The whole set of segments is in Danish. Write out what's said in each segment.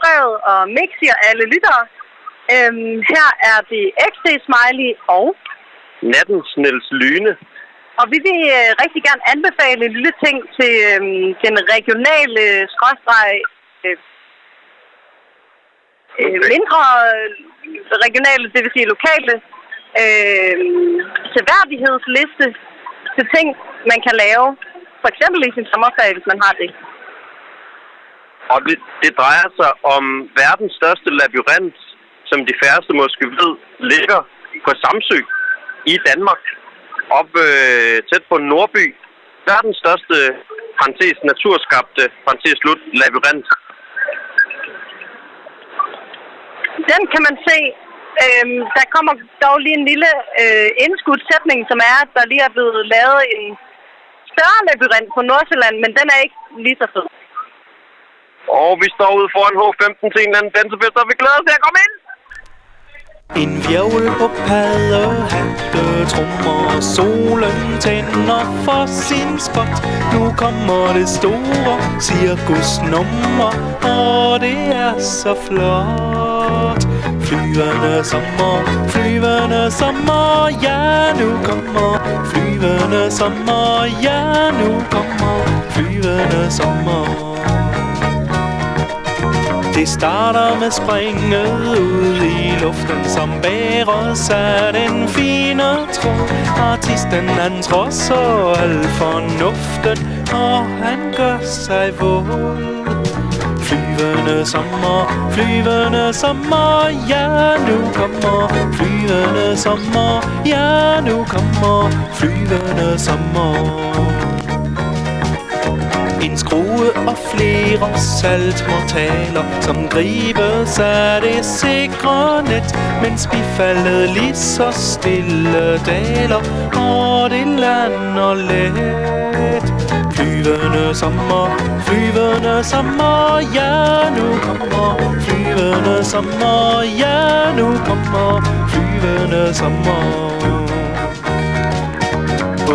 brevet og Mixi og alle lyttere. Øhm, her er det XD Smiley og... Nattens Niels Lyne. Og vi vil øh, rigtig gerne anbefale en lille ting til øhm, den regionale skråstreg... Øh, øh, mindre øh, regionale, det vil sige lokale, øh, seværdighedsliste til ting, man kan lave. For eksempel i sin sommerferie, hvis man har det. Og det, det drejer sig om verdens største labyrint, som de færreste måske ved, ligger på Samsø i Danmark. Op øh, tæt på Nordby. Verdens største, parentes naturskabte, parentes slut, labyrint. Den kan man se. Øhm, der kommer dog lige en lille øh, indskudsætning, som er, at der lige er blevet lavet en større labyrint på Nordsjælland, men den er ikke lige så fed. Og vi står ude foran H15 til en eller anden dansefest, og vi glæder os til at komme ind! En virvel på paddehatte trummer Solen tænder for sin spot. Nu kommer det store cirkusnummer Og det er så flot. Flyvende sommer, flyvende sommer Ja, nu kommer. Flyvende sommer Ja, nu kommer. Flyvende sommer det starter med springet ud i luften Som bærer af den fine tro Artisten han trodser al fornuften Og han gør sig våd. Flyvende sommer, flyvende sommer Ja, nu kommer. Flyvende sommer Ja, nu kommer. Flyvende sommer en skrue og flere saltmortaler Som gribes af det sikre net Mens bifaldet lige så stille daler Og det lander let. Flyvende sommer, flyvende sommer Ja, nu kommer. Flyvende sommer Ja, nu kommer. Flyvende sommer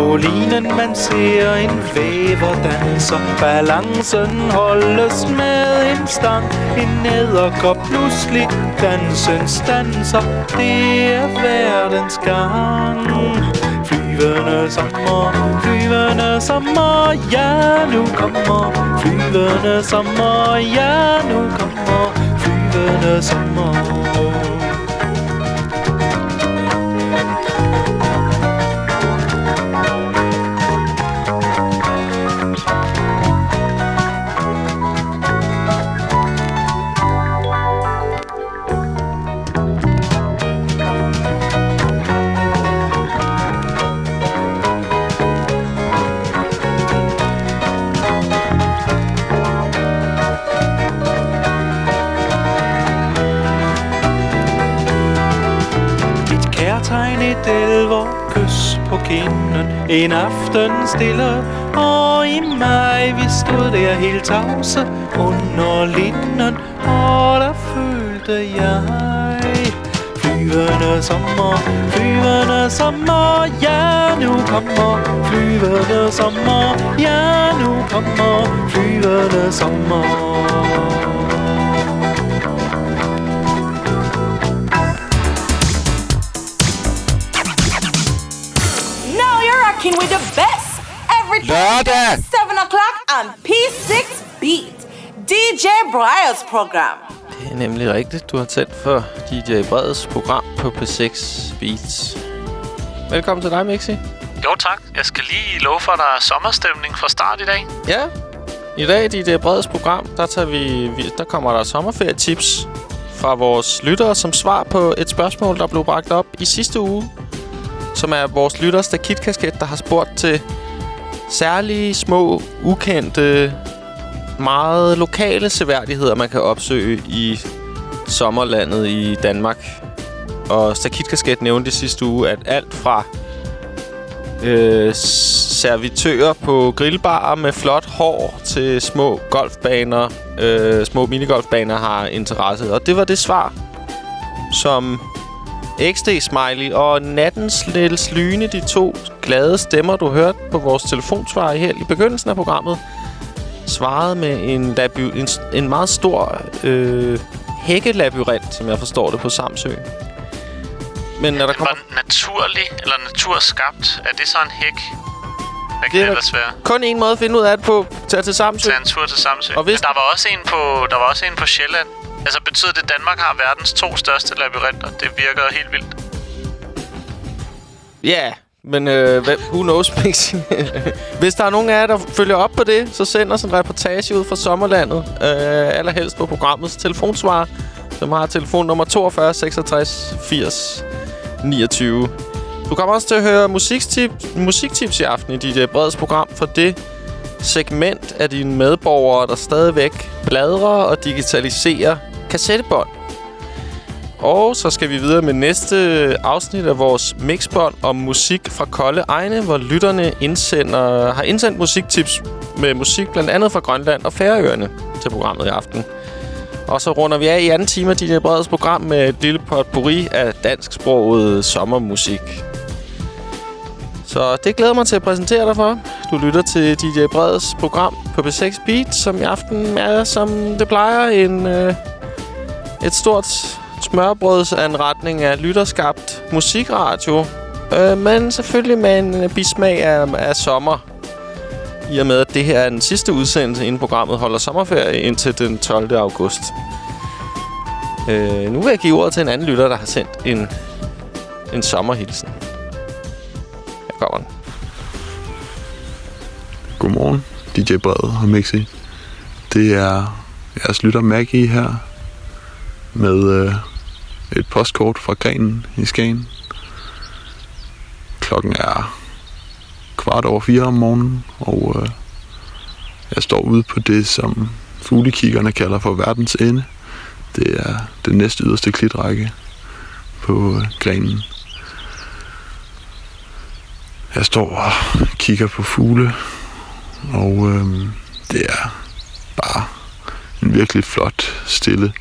på linen man ser en væver danser Balancen holdes med en stang. En nederkop pludselig dansen stanser Det er verdens gang. Flyvende sommer, flyvende sommer Ja, nu kommer. Flyvende sommer Ja, nu kommer. Flyvende sommer. Elver kys på kinden. En aften stille Og i mig vi stod der helt tavse Under linden. Og der følte jeg Flyvende sommer, flyvende sommer Ja, nu kommer. Flyvende sommer Ja, nu kommer. Flyvende sommer. Rocking with the best every Lørdag 7 o'clock on P6 Beat. DJ Breyers program. Det er nemlig rigtigt. Du har tændt for DJ Breds program på P6 Beats. Velkommen til dig, Mixi. Jo tak. Jeg skal lige love for, at der er sommerstemning fra start i dag. Ja. I dag i det Breds program, der, tager vi, vi, der kommer der sommerferietips fra vores lyttere som svar på et spørgsmål, der blev bragt op i sidste uge som er vores lytter Stakitkasket, der har spurgt til særlige, små, ukendte, meget lokale seværdigheder, man kan opsøge i sommerlandet i Danmark. Og Stakitkasket nævnte i sidste uge, at alt fra øh, servitører på grillbarer med flot hår til små golfbaner, øh, små minigolfbaner har interesse. Og det var det svar, som XD-smiley og Nattens Niels Lyne, de to glade stemmer, du hørte på vores telefonsvar her i begyndelsen af programmet, svaret med en, en, en meget stor øh, hækkelabyrint, som jeg forstår det, på Samsø. Men når der kommer naturlig eller naturskabt. Er det så en hæk? Hvad Det kan det ellers være? kun en måde at finde ud af det på, tage til Samsø. Tag en tur til Samsø. Og hvis- hvis... Der var også en på, der var også en på Sjælland. Altså betyder det, at Danmark har verdens to største labyrinter? Det virker helt vildt. Ja, men øh, hvad, who knows, Pixie? Hvis der er nogen af jer, der følger op på det, så send os en reportage ud fra sommerlandet. Øh, allerhelst på programmets telefonsvar, som har telefonnummer 42 66 80 29. Du kommer også til at høre musiktips, musiktips i aften i dit øh, Breds program for det segment af dine medborgere, der stadigvæk bladrer og digitaliserer kassettebånd. Og så skal vi videre med næste afsnit af vores mixbånd om musik fra kolde egne, hvor lytterne indsender, har indsendt musiktips med musik blandt andet fra Grønland og Færøerne til programmet i aften. Og så runder vi af i anden time af DJ Breds program med et lille potpourri af dansksproget sommermusik. Så det glæder mig til at præsentere dig for. Du lytter til DJ Breds program på B6 Beat, som i aften er, som det plejer, en, øh, et stort smørbrødsanretning af lytterskabt musikradio. Øh, men selvfølgelig med en øh, bismag af, af sommer. I og med, at det her er den sidste udsendelse, inden programmet holder sommerferie indtil den 12. august. Øh, nu vil jeg give ordet til en anden lytter, der har sendt en, en sommerhilsen. Her kommer den. Godmorgen, DJ Brede og Mixi. Det er jeres lytter Maggie her med øh, et postkort fra Grenen i Skagen. Klokken er kvart over fire om morgenen, og øh, jeg står ude på det, som fuglekiggerne kalder for verdens ende. Det er den næst yderste klitrække på øh, Grenen. Jeg står og kigger på fugle, og øh, det er bare en virkelig flot, stille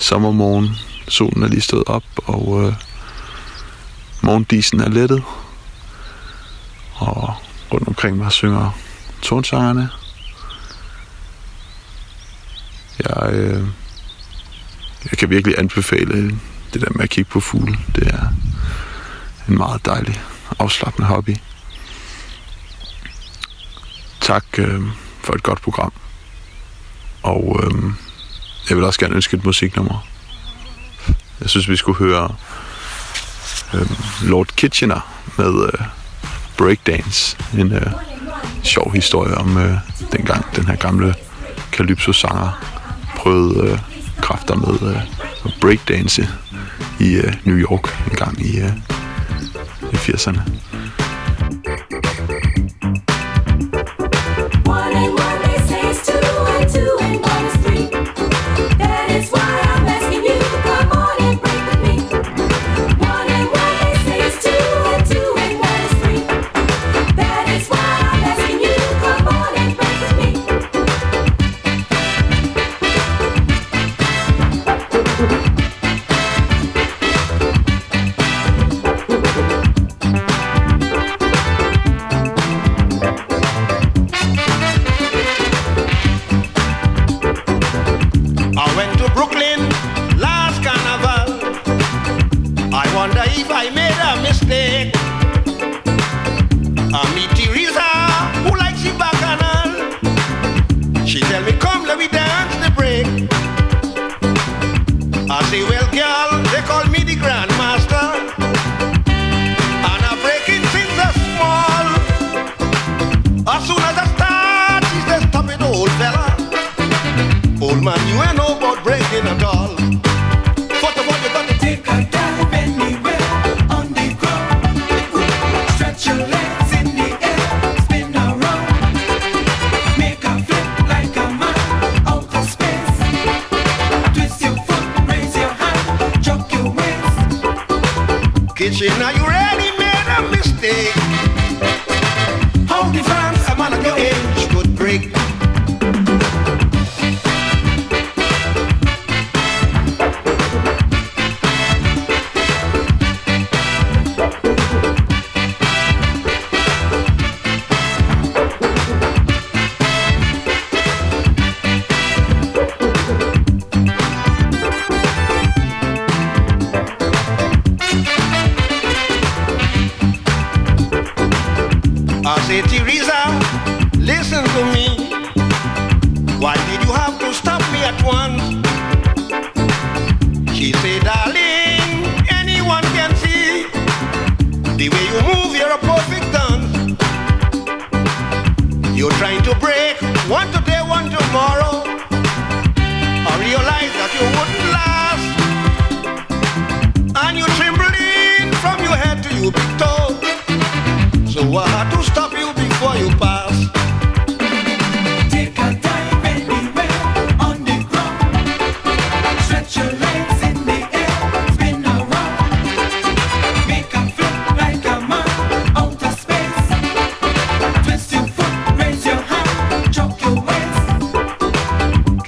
sommermorgen. Solen er lige stået op, og øh, morgendisen er lettet. Og rundt omkring mig synger tonsangerne. Jeg, øh, jeg kan virkelig anbefale det der med at kigge på fugle. Det er en meget dejlig, afslappende hobby tak øh, for et godt program. Og øh, jeg vil også gerne ønske et musiknummer. Jeg synes, vi skulle høre øh, Lord Kitchener med øh, Breakdance. En øh, sjov historie om øh, dengang den her gamle Calypso-sanger prøvede øh, kræfter med øh, at breakdance i øh, New York en gang i, øh, i 80'erne. What they say is two, and I say, well,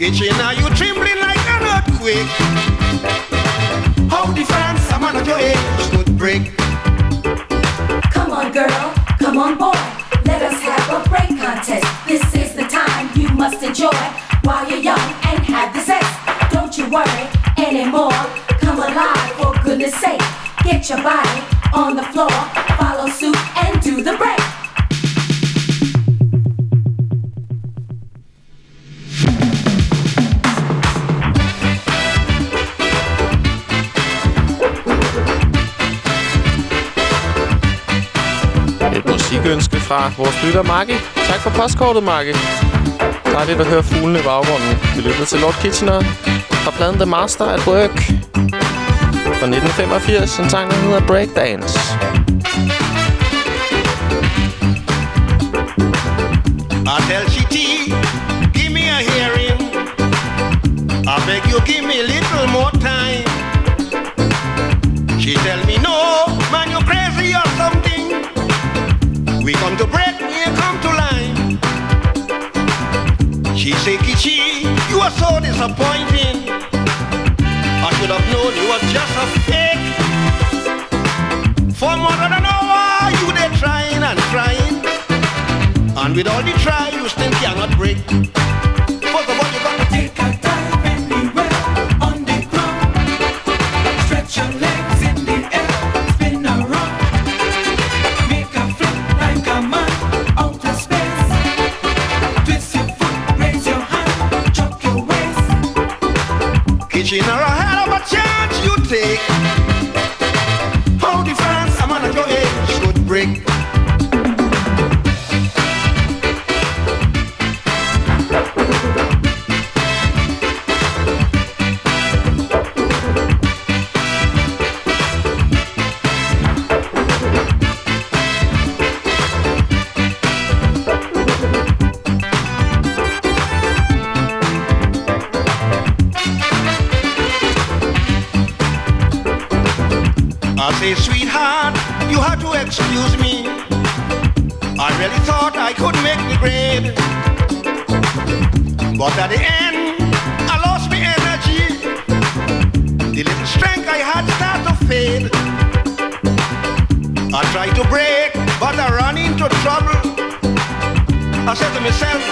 Are you trembling like an earthquake? How the fans, a man of your age could break. Come on, girl. Come on, boy. Let us have a break contest. This is the time you must enjoy while you're young and have the sex. Don't you worry anymore. Come alive, for goodness sake. Get your body on the floor. Follow suit and do the break. Musikønske fra vores lytter, Marke. Tak for postkortet, Marke. Dejligt at høre fuglene i baggrunden. Vi lytter til Lord Kitchener fra pladen The Master at Work fra 1985. En sang, der hedder Breakdance. I tell Chitty, give me a hearing. I beg you, give me a little more time. She tell me, no, man, you crazy or something. We come to break, we come to line. She say, Kichi, you are so disappointing. I should have known you were just a fake. For more than an hour, you they trying and trying. And with all the try, you still cannot break. Take. Say, sweetheart, you have to excuse me. I really thought I could make the grade. But at the end, I lost my energy. The little strength I had started to fade. I tried to break, but I ran into trouble. I said to myself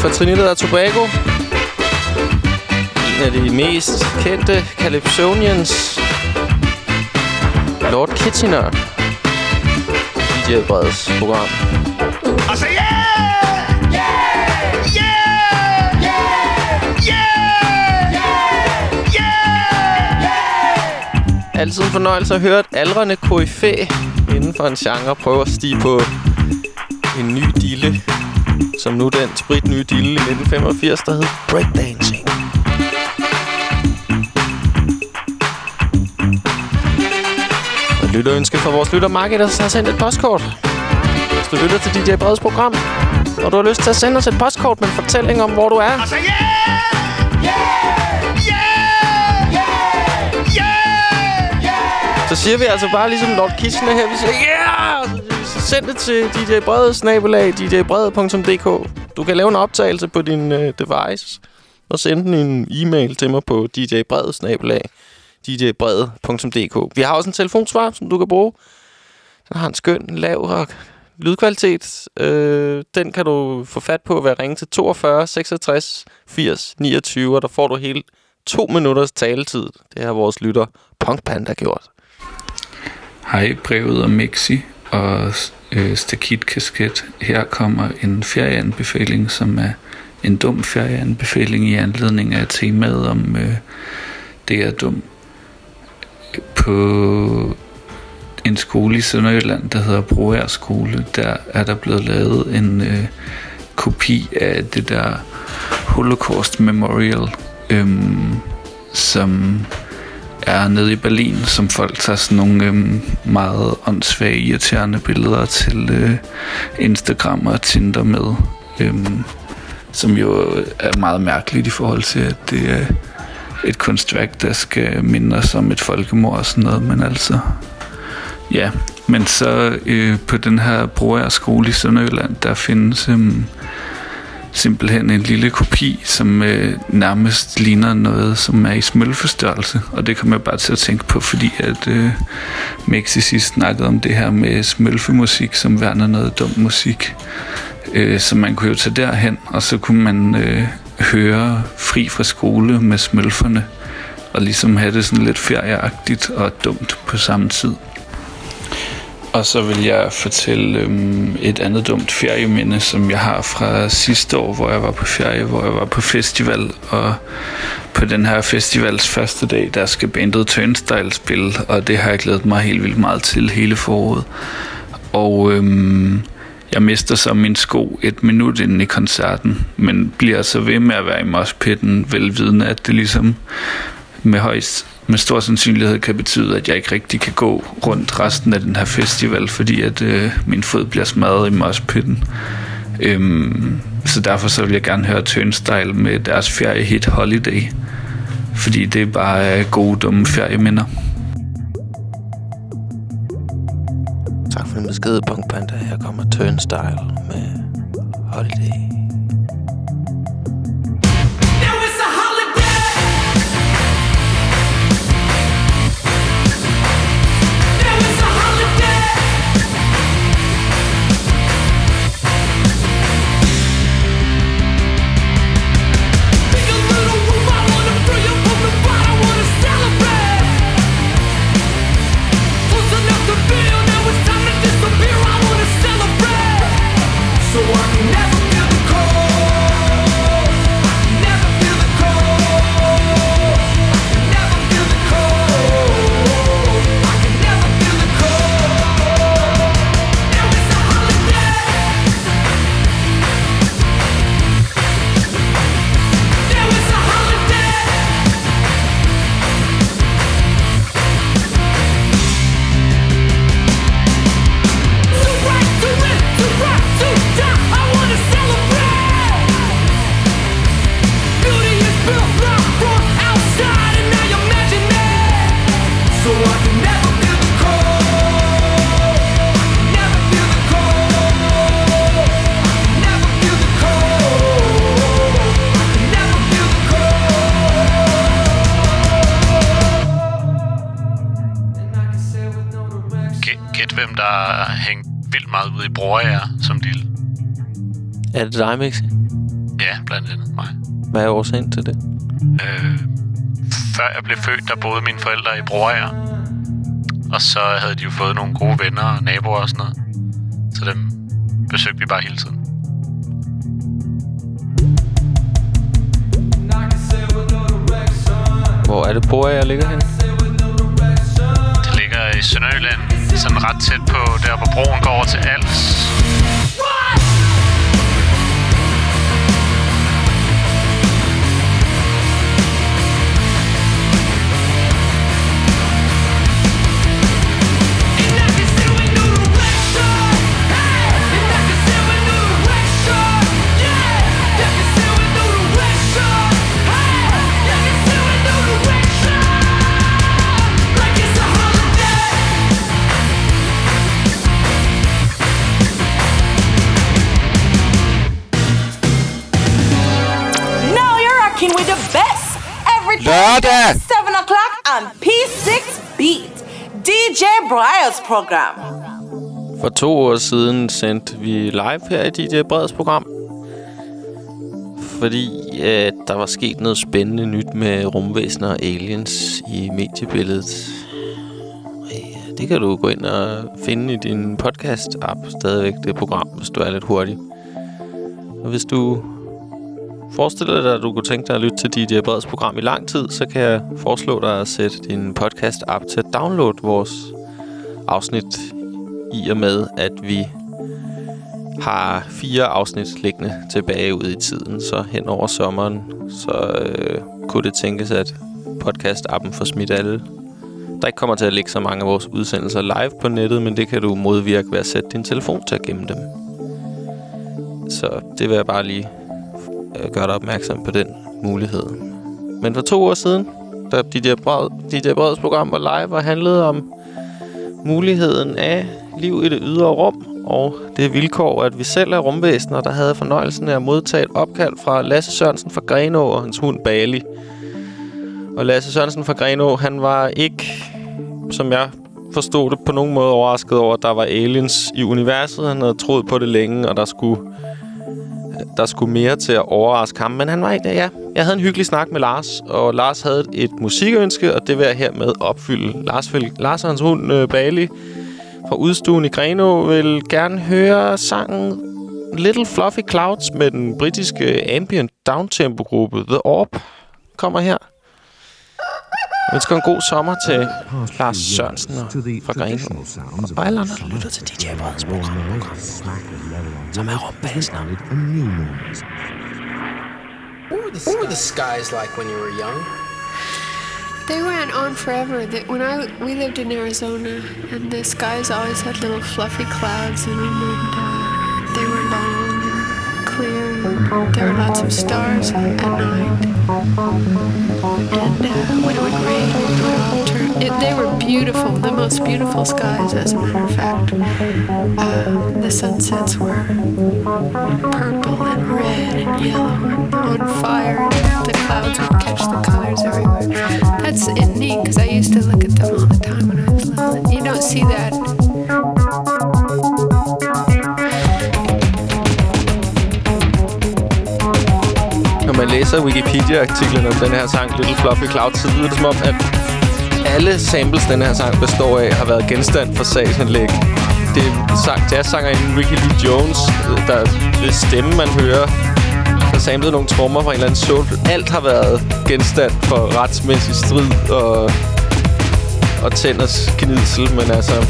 fra Trinidad og Tobago. En af de mest kendte Calypsonians. Lord Kitchener. DJ Breds program. I say yeah, yeah. Altid en fornøjelse at høre et aldrende koryfæ inden for en genre prøve at stige på en ny dille. Som nu den sprit nye dille i 1985, der hed Breakdancing. Og et lytterønske fra vores lytter Marke, der har sendt et postkort. Hvis du lytter til DJ Breds program, og du har lyst til at sende os et postkort med en fortælling om, hvor du er, yeah, yeah. Så siger vi altså bare ligesom Lord Kitchener her. Vi siger, yeah! Send det til DJ snabelag, djbrede.dk. Du kan lave en optagelse på din øh, device, og sende den en e-mail til mig på djbrede, snabelag, djbrede.dk. Vi har også en telefonsvar, som du kan bruge. Den har en skøn, lav og lydkvalitet. Øh, den kan du få fat på ved at ringe til 42 66 80 29, og der får du hele to minutters taletid. Det har vores lytter Punk Panda gjort. Hej, brevet og Mixi og øh, Stakit Kasket. Her kommer en ferieanbefaling, som er en dum ferieanbefaling i anledning af temaet om øh, det er dum. På en skole i Sønderjylland, der hedder Broær Skole. Der er der blevet lavet en øh, kopi af det der Holocaust Memorial, øhm, som er nede i Berlin, som folk tager sådan nogle øhm, meget åndssvage, irriterende billeder til øh, Instagram og Tinder med. Øhm, som jo øh, er meget mærkeligt i forhold til, at det er et kunstværk, der skal minde os om et folkemord og sådan noget, men altså... Ja, men så øh, på den her Broager skole i Sønderjylland, der findes øh, simpelthen en lille kopi, som øh, nærmest ligner noget, som er i smølfestørrelse. Og det kommer jeg bare til at tænke på, fordi at øh, Mexi sidst snakkede om det her med smølfemusik, som værner noget dum musik. Øh, så man kunne jo tage derhen, og så kunne man øh, høre fri fra skole med smølferne, og ligesom have det sådan lidt ferieagtigt og dumt på samme tid. Og så vil jeg fortælle øhm, et andet dumt ferieminde, som jeg har fra sidste år, hvor jeg var på ferie, hvor jeg var på festival. Og på den her festivals første dag, der skal bandet Turnstile spille, og det har jeg glædet mig helt vildt meget til hele foråret. Og øhm, jeg mister så min sko et minut inden i koncerten, men bliver så ved med at være i mospitten, velvidende at det ligesom med højst med stor sandsynlighed kan betyde, at jeg ikke rigtig kan gå rundt resten af den her festival, fordi at øh, min fod bliver smadret i mospitten. Øhm, så derfor så vil jeg gerne høre Turnstile med deres feriehit Holiday, fordi det er bare øh, gode, dumme ferieminder. Tak for den besked, Punk Panda. Her kommer Turnstile med Holiday. Er det dig, Mixi? Ja, blandt andet mig. Hvad er årsagen til det? Øh, før jeg blev født, der boede mine forældre i Broager. Og så havde de jo fået nogle gode venner og naboer og sådan noget. Så dem besøgte vi bare hele tiden. Hvor er det, jeg ligger hen? Det ligger i Sønderjylland, sådan ret tæt på der, hvor broen går over til Als. Now Lørdag. Tuesday, 7 o'clock on P6 Beat. DJ Briars program. For to år siden sendte vi live her i DJ Breds program. Fordi øh, der var sket noget spændende nyt med rumvæsener og aliens i mediebilledet. Øh, Det kan du gå ind og finde i din podcast-app stadigvæk, det program, hvis du er lidt hurtig. Og hvis du forestiller dig, at du kunne tænke dig at lytte til DJ Breds program i lang tid, så kan jeg foreslå dig at sætte din podcast-app til at downloade vores afsnit i og med, at vi har fire afsnit liggende tilbage ud i tiden, så hen over sommeren, så øh, kunne det tænkes, at podcast-appen får smidt alle. Der ikke kommer til at ligge så mange af vores udsendelser live på nettet, men det kan du modvirke ved at sætte din telefon til at gemme dem. Så det vil jeg bare lige gøre dig opmærksom på den mulighed. Men for to år siden, da DJ, Bred, DJ Breds program var live og handlede om muligheden af liv i det ydre rum, og det vilkår, at vi selv er rumvæsener, der havde fornøjelsen af at modtage et opkald fra Lasse Sørensen fra Grenå og hans hund Bali. Og Lasse Sørensen fra Grenå, han var ikke, som jeg forstod det, på nogen måde overrasket over, at der var aliens i universet. Han havde troet på det længe, og der skulle, der skulle mere til at overraske ham. Men han var ikke der, ja. Jeg havde en hyggelig snak med Lars, og Lars havde et musikønske, og det vil jeg hermed opfylde. Lars, vil, Lars og hans hund øh, Bali fra udstuen i Greno vil gerne høre sangen Little Fluffy Clouds med den britiske ambient downtempo-gruppe The Orb. Kommer her. Jeg ønsker en god sommer til Lars Sørensen og fra Greno. Og alle andre, der lytter til DJ Breds program, program som er rumvæsener. What were the skies like when you were young? They went on forever. That when I we lived in Arizona, and the skies always had little fluffy clouds in them, and uh, they were long and clear. There are lots of stars at night. And uh, when it would rain, it would all turn. It, they were beautiful, the most beautiful skies, as a matter of fact. Uh, the sunsets were purple and red and yellow and on fire. And the clouds would catch the colors everywhere. That's neat because I used to look at them all the time when I was little. You don't see that. Man læser Wikipedia-artiklen om den her sang, Little Fluffy Cloud, så lyder det som om, at alle samples, den her sang består af, har været genstand for sagsanlæg. Det er sang, jazzsangeren Ricky Lee Jones, der ved stemme, man hører, der samlede nogle trommer fra en eller anden soul. Alt har været genstand for retsmæssig strid og, og tænders gnidsel, men altså...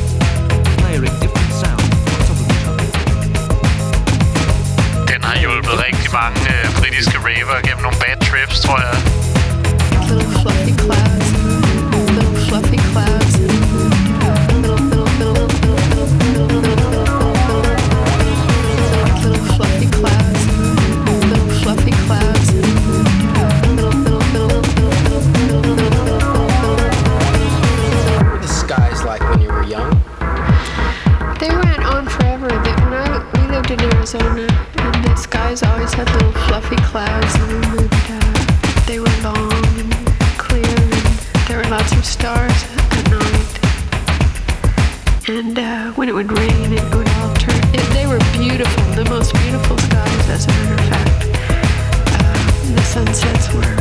Den har hjulpet rigtig mange øh, britiske raver gennem nogle bad trips, tror jeg. Little fluffy clouds. Little fluffy clouds. Little, little, little, little fluffy clouds. Little fluffy clouds. The skies like when you were young? They went on forever. They, when I we lived in Arizona, and the skies always had little fluffy clouds in them, and uh, they were long and clear, and there were lots of stars at night. And uh, when it would rain, it would all turn. They were beautiful, the most beautiful skies, as a matter of fact. Uh, the sunsets were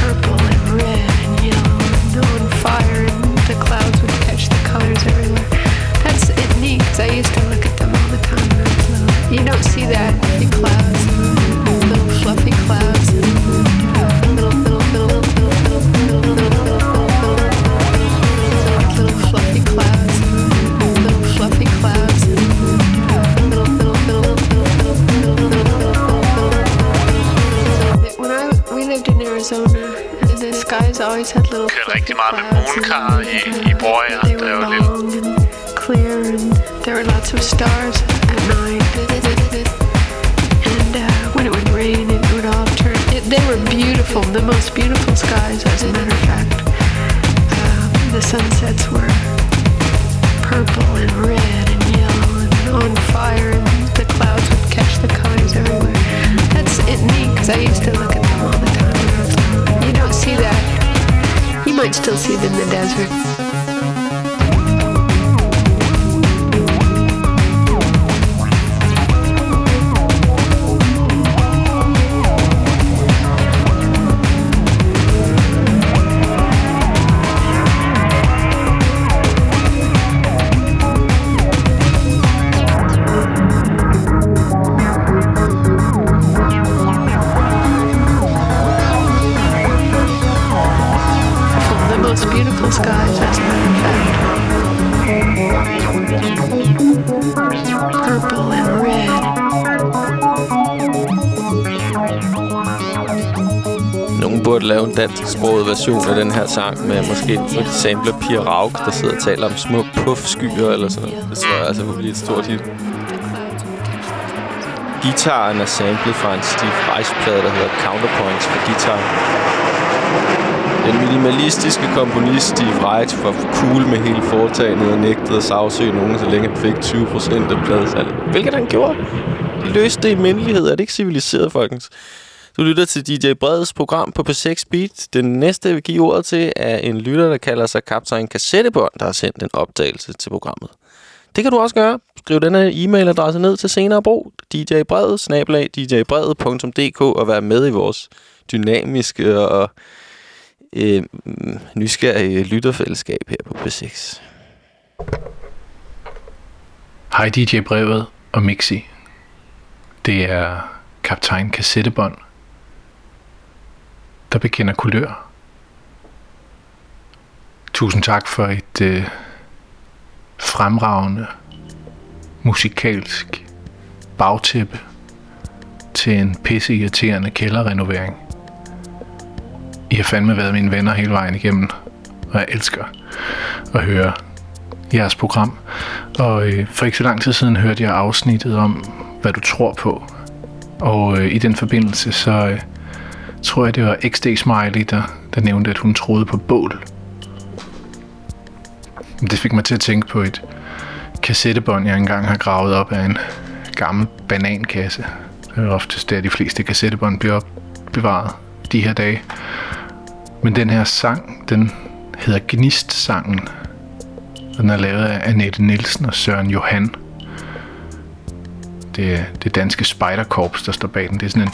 purple and red and yellow and on fire, and the clouds would catch the colors everywhere. That's it neat I used to You don't see that clouds, little fluffy clouds. Little, little, little, fluffy clouds. Little fluffy clouds. When I we lived in Arizona, and the skies always had little Kørte rigtig meget med mooncars i, i and clear, and there were lots of stars. And uh, when it would rain, it would all turn. It, they were beautiful, the most beautiful skies, as a matter of fact. Um, the sunsets were purple and red and yellow and on fire, and the clouds would catch the colors everywhere. That's it neat because I used to look at them all the time. You don't see that. You might still see it in the desert. Sang med måske et sample Pia Rauk, der sidder og taler om små puffskyer eller sådan noget. Det tror jeg altså kunne blive et stort hit. Gitaren er samlet fra en Steve Reich-plade, der hedder Counterpoints for guitar. Den minimalistiske komponist Steve Reich var cool med hele foretagendet og nægtede at sagsøge nogen, så længe han fik 20% af pladesalget. Hvilket han gjorde. De løste det i mindelighed. Er det ikke civiliseret, folkens? Du lytter til DJ Breds program på P6 Beat. Den næste, jeg vil give ordet til, er en lytter, der kalder sig Kaptajn Kassettebånd, der har sendt en opdagelse til programmet. Det kan du også gøre. Skriv denne e-mailadresse ned til senere brug. djbredet, snablag, djbredet.dk og vær med i vores dynamiske og øh, nysgerrige lytterfællesskab her på P6. Hej DJ Brevet og Mixi. Det er kaptajn Kassettebånd, der bekender kulør. Tusind tak for et øh, fremragende musikalsk bagtæppe til en pisse irriterende kælderrenovering. I har fandme været mine venner hele vejen igennem, og jeg elsker at høre jeres program. Og øh, for ikke så lang tid siden hørte jeg afsnittet om, hvad du tror på. Og øh, i den forbindelse, så øh, tror jeg, det var XD Smiley, der, der nævnte, at hun troede på bål. Det fik mig til at tænke på et kassettebånd, jeg engang har gravet op af en gammel banankasse. Det er oftest der, de fleste kassettebånd bliver opbevaret de her dage. Men den her sang, den hedder Gnist-sangen. Den er lavet af Annette Nielsen og Søren Johan. Det er det danske spejderkorps, der står bag den. Det er sådan en,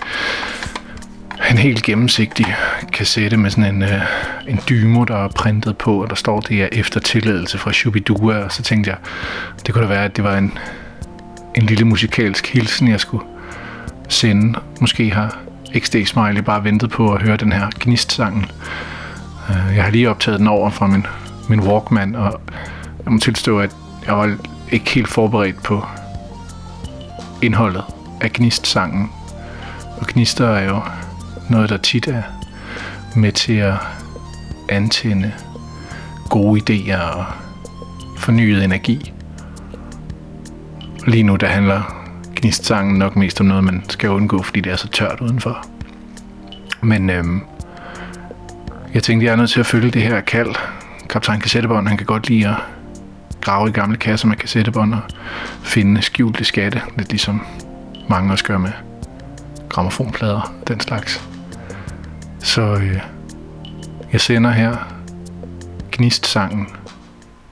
en helt gennemsigtig kassette med sådan en, øh, en dymo, der er printet på, og der står, det er efter tilladelse fra Shubidua. Og så tænkte jeg, det kunne da være, at det var en, en lille musikalsk hilsen, jeg skulle sende. Måske har XD Smiley bare ventet på at høre den her Gnist-sangen. Øh, jeg har lige optaget den over fra min, min Walkman, og jeg må tilstå, at jeg var ikke helt forberedt på indholdet af Gnist-sangen. Og gnister er jo noget, der tit er med til at antænde gode idéer og fornyet energi. Lige nu, der handler gnistsangen nok mest om noget, man skal undgå, fordi det er så tørt udenfor. Men øhm, jeg tænkte, jeg er nødt til at følge det her kald. Kaptajn Kassettebånd, han kan godt lide at grave i gamle kasser med kassettebånd og finde skjulte skatte. Lidt ligesom mange også gør med gramofonplader den slags. Så øh, jeg sender her Gnist-sangen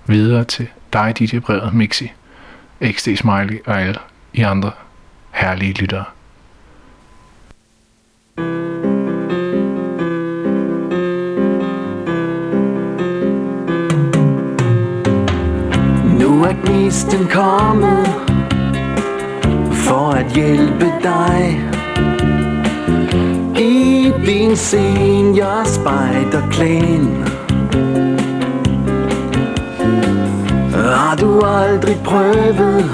videre til dig, DJ Brevet, Mixi, XD Smiley og alle I andre herlige lyttere. Nu er gnisten kommet for at hjælpe dig en din senior spejderklæn. Har du aldrig prøvet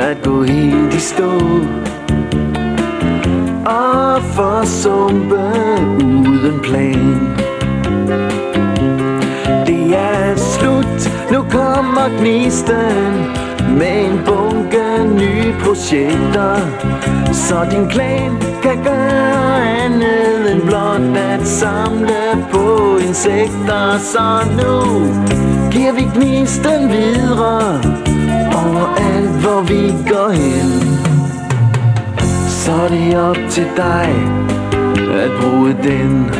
at gå helt i stå og forsumpe uden plan? Det er slut, nu kommer gnisten med en bunke nye projekter Så din klan kan gøre end blot at samle på insekter. Så nu giver vi gnisten videre overalt hvor vi går hen. Så er det op til dig at bruge den.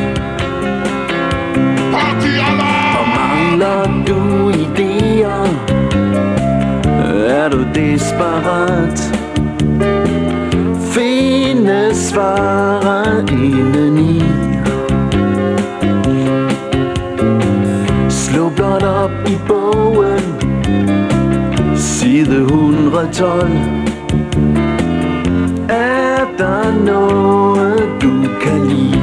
Og mangler du idéer Er du desperat? Finde svaret indeni Slå op i bogen. Side 112 Er der noget du kan lide?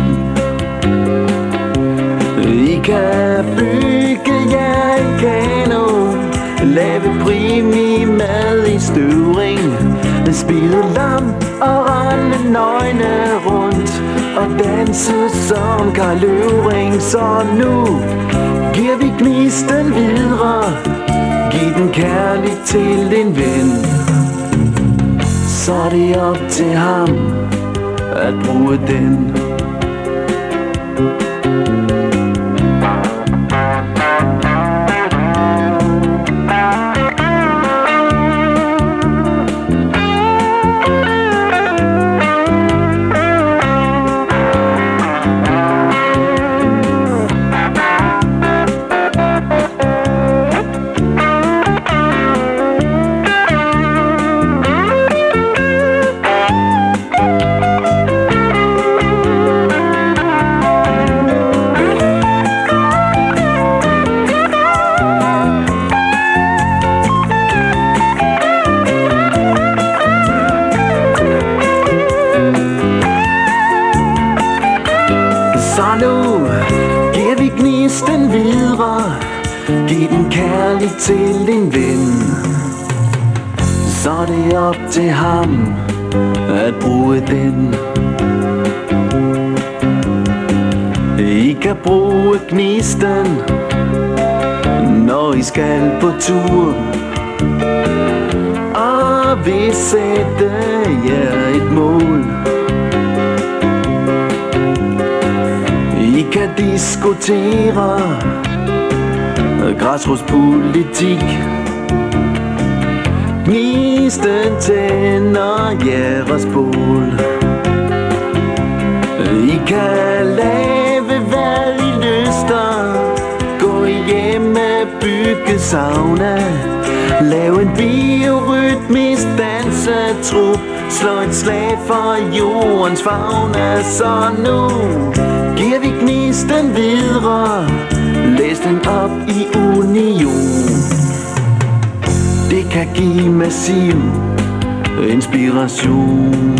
I kan bygge Lave primi mad i støvring. Spille lam og rende nøgne rundt. Og danse som Karl Løvring. Så nu giver vi gnisten videre. Giv den kærligt til din ven. Så er det op til ham at bruge den. Skal tur Og ah, vi sætte jer et mål. I kan diskutere græsrodspolitik. Gnisten tænder jeres bål. Bygge sauna Lav en biorytmisk dansetrup. Slå et slag for jordens fauna. Så nu giver vi gnisten videre. Læs den op i union. Det kan give massiv inspiration.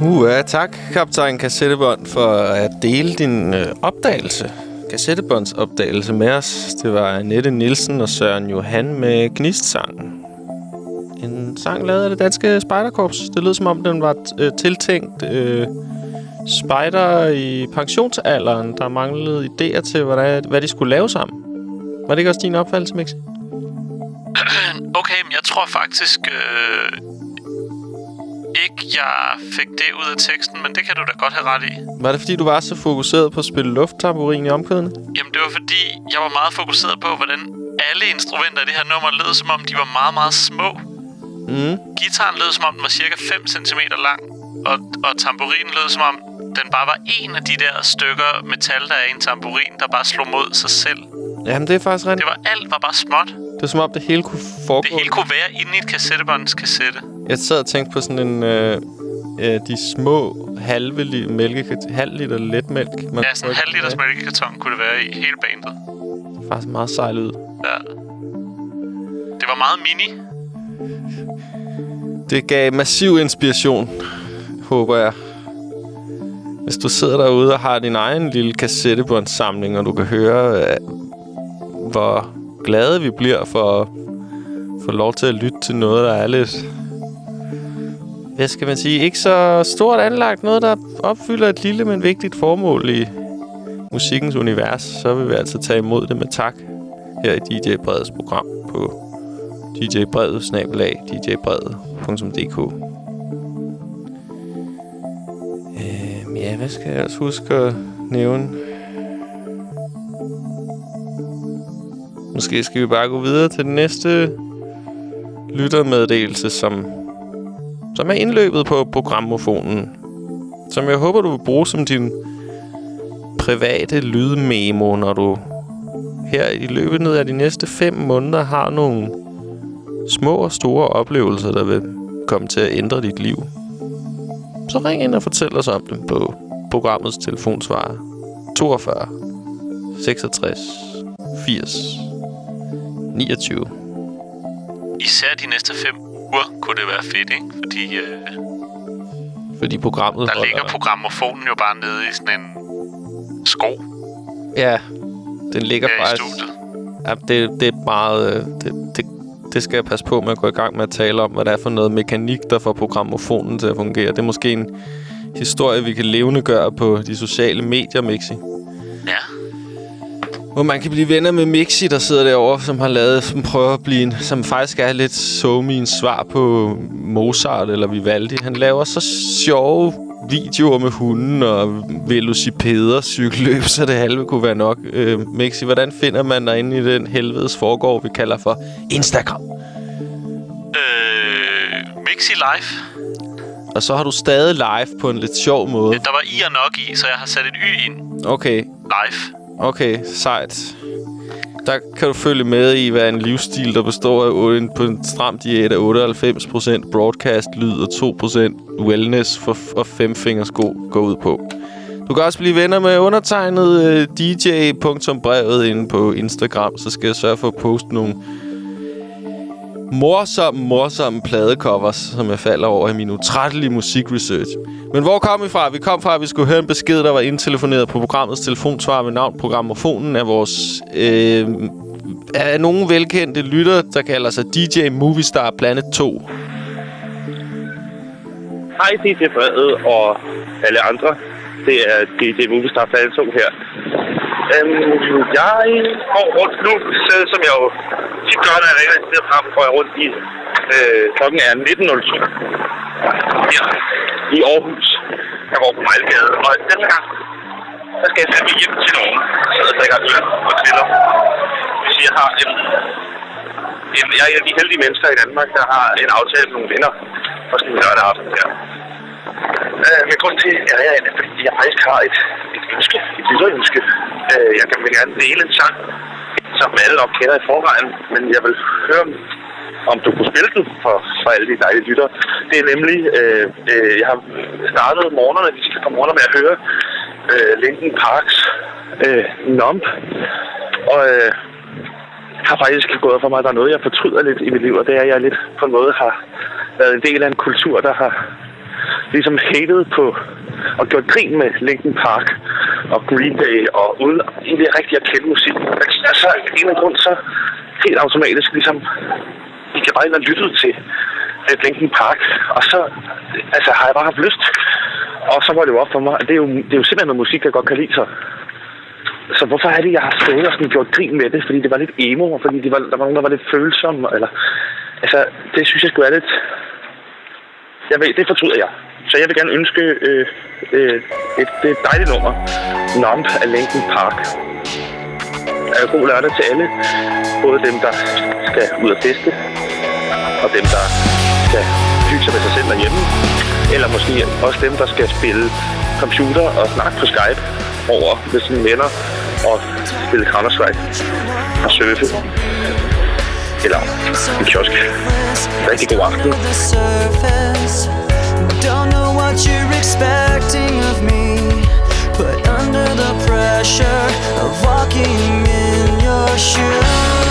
Uh, ja, tak, kaptajn Kassettebånd, for at dele din øh, opdagelse. Kassettebåndsopdagelse med os. Det var Annette Nielsen og Søren Johan med Gnistsangen. En sang lavet af det danske spejderkorps. Det lød som om, den var øh, tiltænkt øh, spejder i pensionsalderen, der manglede idéer til, hvad, der, hvad de skulle lave sammen. Var det ikke også din opfattelse, Mixi? Okay, men jeg tror faktisk øh, ikke, jeg fik det ud af teksten, men det kan du da godt have ret i. Var det fordi, du var så fokuseret på at spille lufttamburin i omkvædene? Jamen, det var fordi, jeg var meget fokuseret på, hvordan alle instrumenter i det her nummer lød, som om de var meget, meget små. Mm. Gitaren lød, som om den var cirka 5 cm lang, og, og tamburinen lød, som om den bare var en af de der stykker metal, der er i en tamburin, der bare slog mod sig selv. Jamen, det er faktisk rent. Det var alt var bare småt. Det var som om, det hele kunne foregå. Det hele kunne være inde i et kassettebånds kassette. Jeg sad og tænkte på sådan en... Øh, øh, de små halve li- mælke, halv liter letmælk. Man Ja, sådan en halv liters mælkekarton kunne det være i hele bandet. Det faktisk meget sejl ud. Ja. Det var meget mini. Det gav massiv inspiration, håber jeg. Hvis du sidder derude og har din egen lille kassettebåndssamling, og du kan høre, øh, hvor glade vi bliver for at få lov til at lytte til noget, der er lidt... Hvad skal man sige? Ikke så stort anlagt. Noget, der opfylder et lille, men vigtigt formål i musikkens univers. Så vil vi altså tage imod det med tak her i DJ Breds program på djbrevet snabelag djbrevet.dk øhm, Ja, hvad skal jeg ellers huske at nævne? Måske skal vi bare gå videre til den næste lyttermeddelelse, som, som er indløbet på programmofonen, som jeg håber, du vil bruge som din private lydmemo, når du her i løbet af de næste 5 måneder har nogle små og store oplevelser, der vil komme til at ændre dit liv. Så ring ind og fortæl os om dem på programmets telefonsvarer 42 66 80 29. Især de næste 5 ur kunne det være fedt, ikke? Fordi, øh, Fordi programmet... Der ligger der. programmofonen jo bare nede i sådan en sko. Ja, den ligger ja, faktisk... i. Ja, det, det er meget... Øh, det, det, det skal jeg passe på med at gå i gang med at tale om, hvad der er for noget mekanik, der får programmofonen til at fungere. Det er måske en historie, vi kan levende gøre på de sociale medier, Mixi. Ja. Hvor man kan blive venner med Mixi, der sidder derovre, som har lavet, som prøver at blive en, som faktisk er lidt Somins svar på Mozart eller Vivaldi. Han laver så sjove videoer med hunden og velocipeder, cykelløb, så det halve kunne være nok. Øh, Mixi, hvordan finder man dig inde i den helvedes foregår, vi kalder for Instagram? Øh, Mixi Live. Og så har du stadig live på en lidt sjov måde. Der var i og nok i, så jeg har sat et y ind. Okay. Live. Okay, sejt. Der kan du følge med i, hvad en livsstil, der består af en, på en stram diæt af 98% broadcast-lyd og 2% wellness for, og femfingersko går ud på. Du kan også blive venner med undertegnet øh, uh, dj.brevet inde på Instagram, så skal jeg sørge for at poste nogle morsomme, morsomme pladecovers, som jeg falder over i min utrættelige musikresearch. Men hvor kom vi fra? Vi kom fra, at vi skulle høre en besked, der var indtelefoneret på programmets telefonsvar med navn Programmofonen af vores... Øh, af nogle velkendte lytter, der kalder sig DJ Movistar Planet 2. Hej, DJ Brevet og alle andre. Det er DJ Movistar Planet 2 her. Øhm, jeg går rundt nu, så, som jeg jo tit gør, når jeg ringer et frem, går jeg rundt i. Øh, klokken er 19.02 her i Aarhus. Jeg går på Mejlgade, og denne gang, så skal jeg fandme hjem til nogen, så jeg drikker øl og tæller. Hvis jeg har en, en, jeg er en af de heldige mennesker i Danmark, der har en aftale med nogle venner for sådan en lørdag aften her. Øh, men grund til, at jeg er inde, fordi jeg faktisk har et, et ønske, et lytterønske. Øh, jeg kan vil gerne dele en sang, som alle nok kender i forvejen, men jeg vil høre, om du kunne spille den for, for alle de dejlige lyttere. Det er nemlig, øh, øh, jeg har startet morgenerne, de sidste par morgener med at høre øh, Linkin Parks øh, Numb. Og øh, har faktisk gået for mig, at der er noget, jeg fortryder lidt i mit liv, og det er, at jeg lidt på en måde har været en del af en kultur, der har ligesom hated på og gjort grin med Linkin Park og Green Day, og uden egentlig rigtig at kende musik. Altså, af en eller grund, så helt automatisk ligesom, vi kan bare ind og lytte til øh, Linkin Park, og så altså, har jeg bare haft lyst. Og så var det jo op for mig, at det er jo, det er jo simpelthen noget musik, jeg godt kan lide så. Så hvorfor er det, jeg har stået og sådan gjort grin med det? Fordi det var lidt emo, og fordi det var, der var nogen, der var lidt følsomme, eller... Altså, det synes jeg skulle er lidt... Jeg ved, det fortryder jeg. Så jeg vil gerne ønske øh, øh, et, et dejligt nummer. Nump af Linkin Park. Er god lørdag til alle. Både dem, der skal ud og feste, og dem, der skal hygge sig med sig selv derhjemme. Eller måske også dem, der skal spille computer og snakke på Skype over med sine venner og spille Counter-Strike og surfe. Eller en kiosk. The surface. Don't the pressure of walking in your shoes.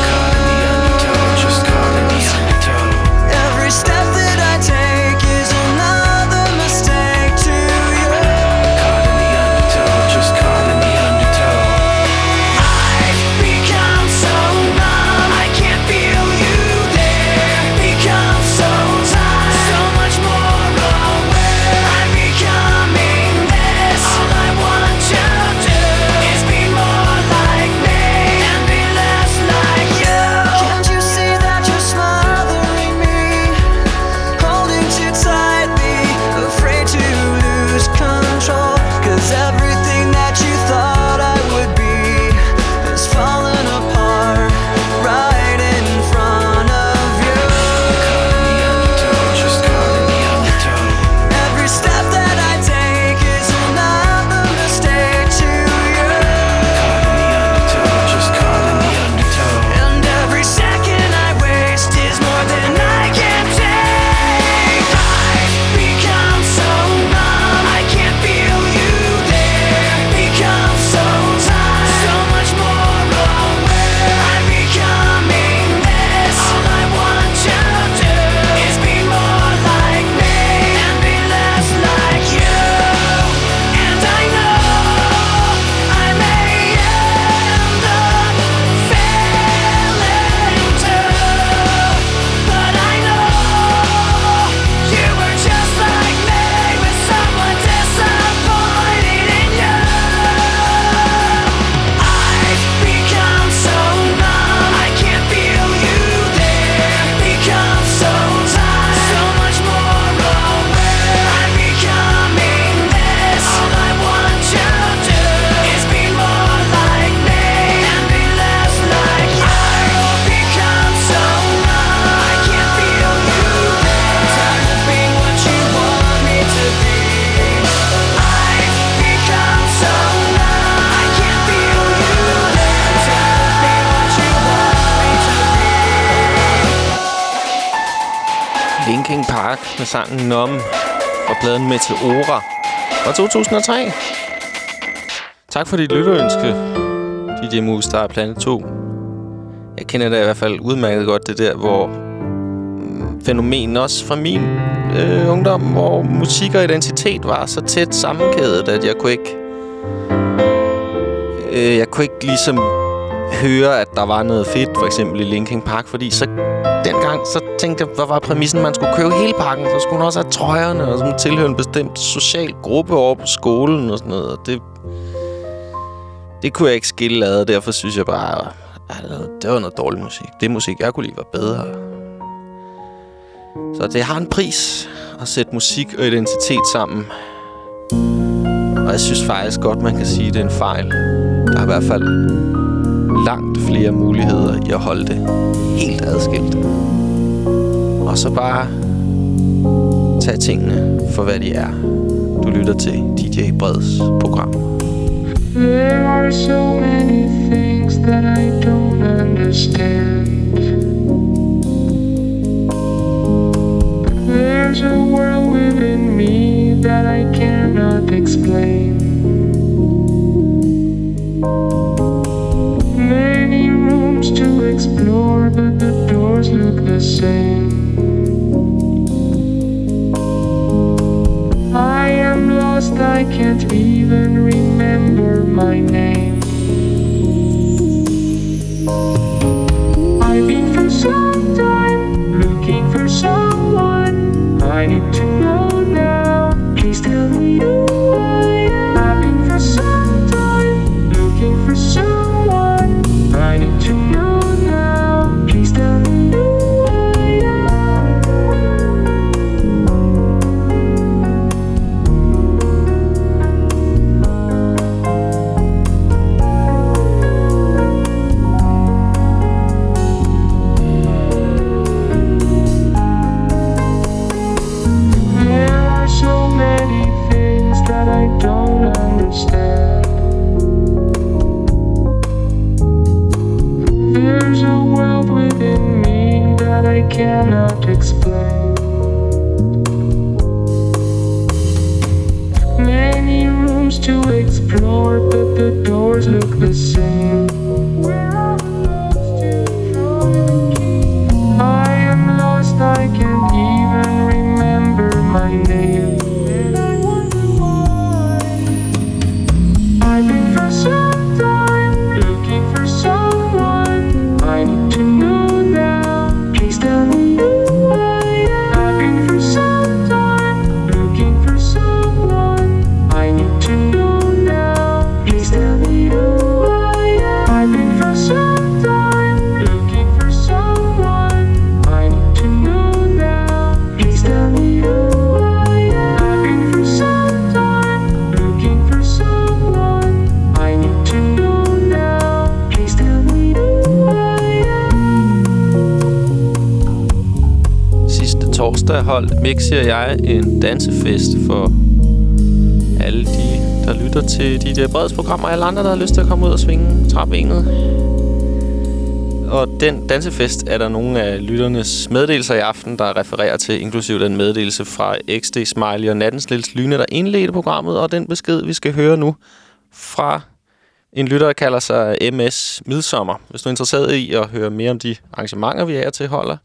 Til Ora fra 2003. Tak for dit lytterønske, DJ Movistar Planet 2. Jeg kender det i hvert fald udmærket godt, det der, hvor mm, fænomen også fra min øh, ungdom, hvor musik og identitet var så tæt sammenkædet, at jeg kunne ikke... Øh, jeg kunne ikke ligesom høre, at der var noget fedt, for eksempel i Linkin Park, fordi så dengang, så tænkte jeg, hvad var præmissen? Man skulle købe hele pakken, så skulle man også have trøjerne, og så tilhøre en bestemt social gruppe over på skolen og sådan noget, og det... Det kunne jeg ikke skille ad, derfor synes jeg bare, at det var noget dårlig musik. Det musik, jeg kunne lide, var bedre. Så det har en pris at sætte musik og identitet sammen. Og jeg synes faktisk godt, man kan sige, at det er en fejl. Der er i hvert fald langt flere muligheder i at holde det helt adskilt. Og så bare tage tingene for, hvad de er. Du lytter til DJ Breds program. There are so many things that I don't understand. There's a world within me that I cannot explain. Many rooms to explore, but the doors look the same. I am lost, I can't even remember my name. I've been for looking for someone I torsdag ser jeg en dansefest for alle de, der lytter til de Breds program, og alle andre, der har lyst til at komme ud og svinge trappenet. Og den dansefest er der nogle af lytternes meddelelser i aften, der refererer til, inklusiv den meddelelse fra XD Smiley og Nattens Lille Lyne, der indledte programmet, og den besked, vi skal høre nu fra en lytter, der kalder sig MS Midsommer. Hvis du er interesseret i at høre mere om de arrangementer, vi er til holder,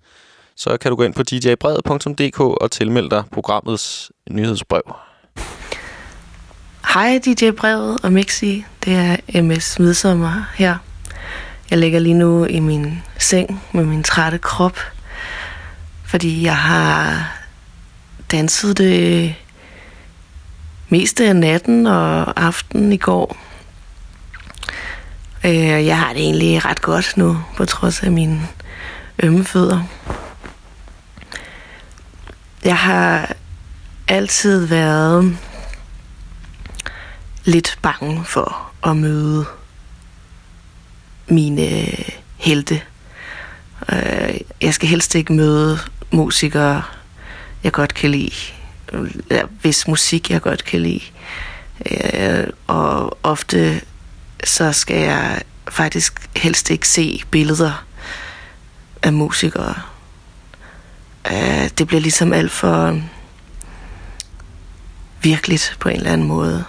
så kan du gå ind på djbred.dk og tilmelde dig programmets nyhedsbrev. Hej DJ Brevet og Mixi, det er MS Midsommer her. Jeg ligger lige nu i min seng med min trætte krop, fordi jeg har danset det meste af natten og aftenen i går. Øh, jeg har det egentlig ret godt nu, på trods af mine ømme fødder. Jeg har altid været lidt bange for at møde mine helte. Øh, jeg skal helst ikke møde musikere, jeg godt kan lide. Eller hvis musik, jeg godt kan lide. Øh, og ofte så skal jeg faktisk helst ikke se billeder af musikere øh, det bliver ligesom alt for virkeligt på en eller anden måde.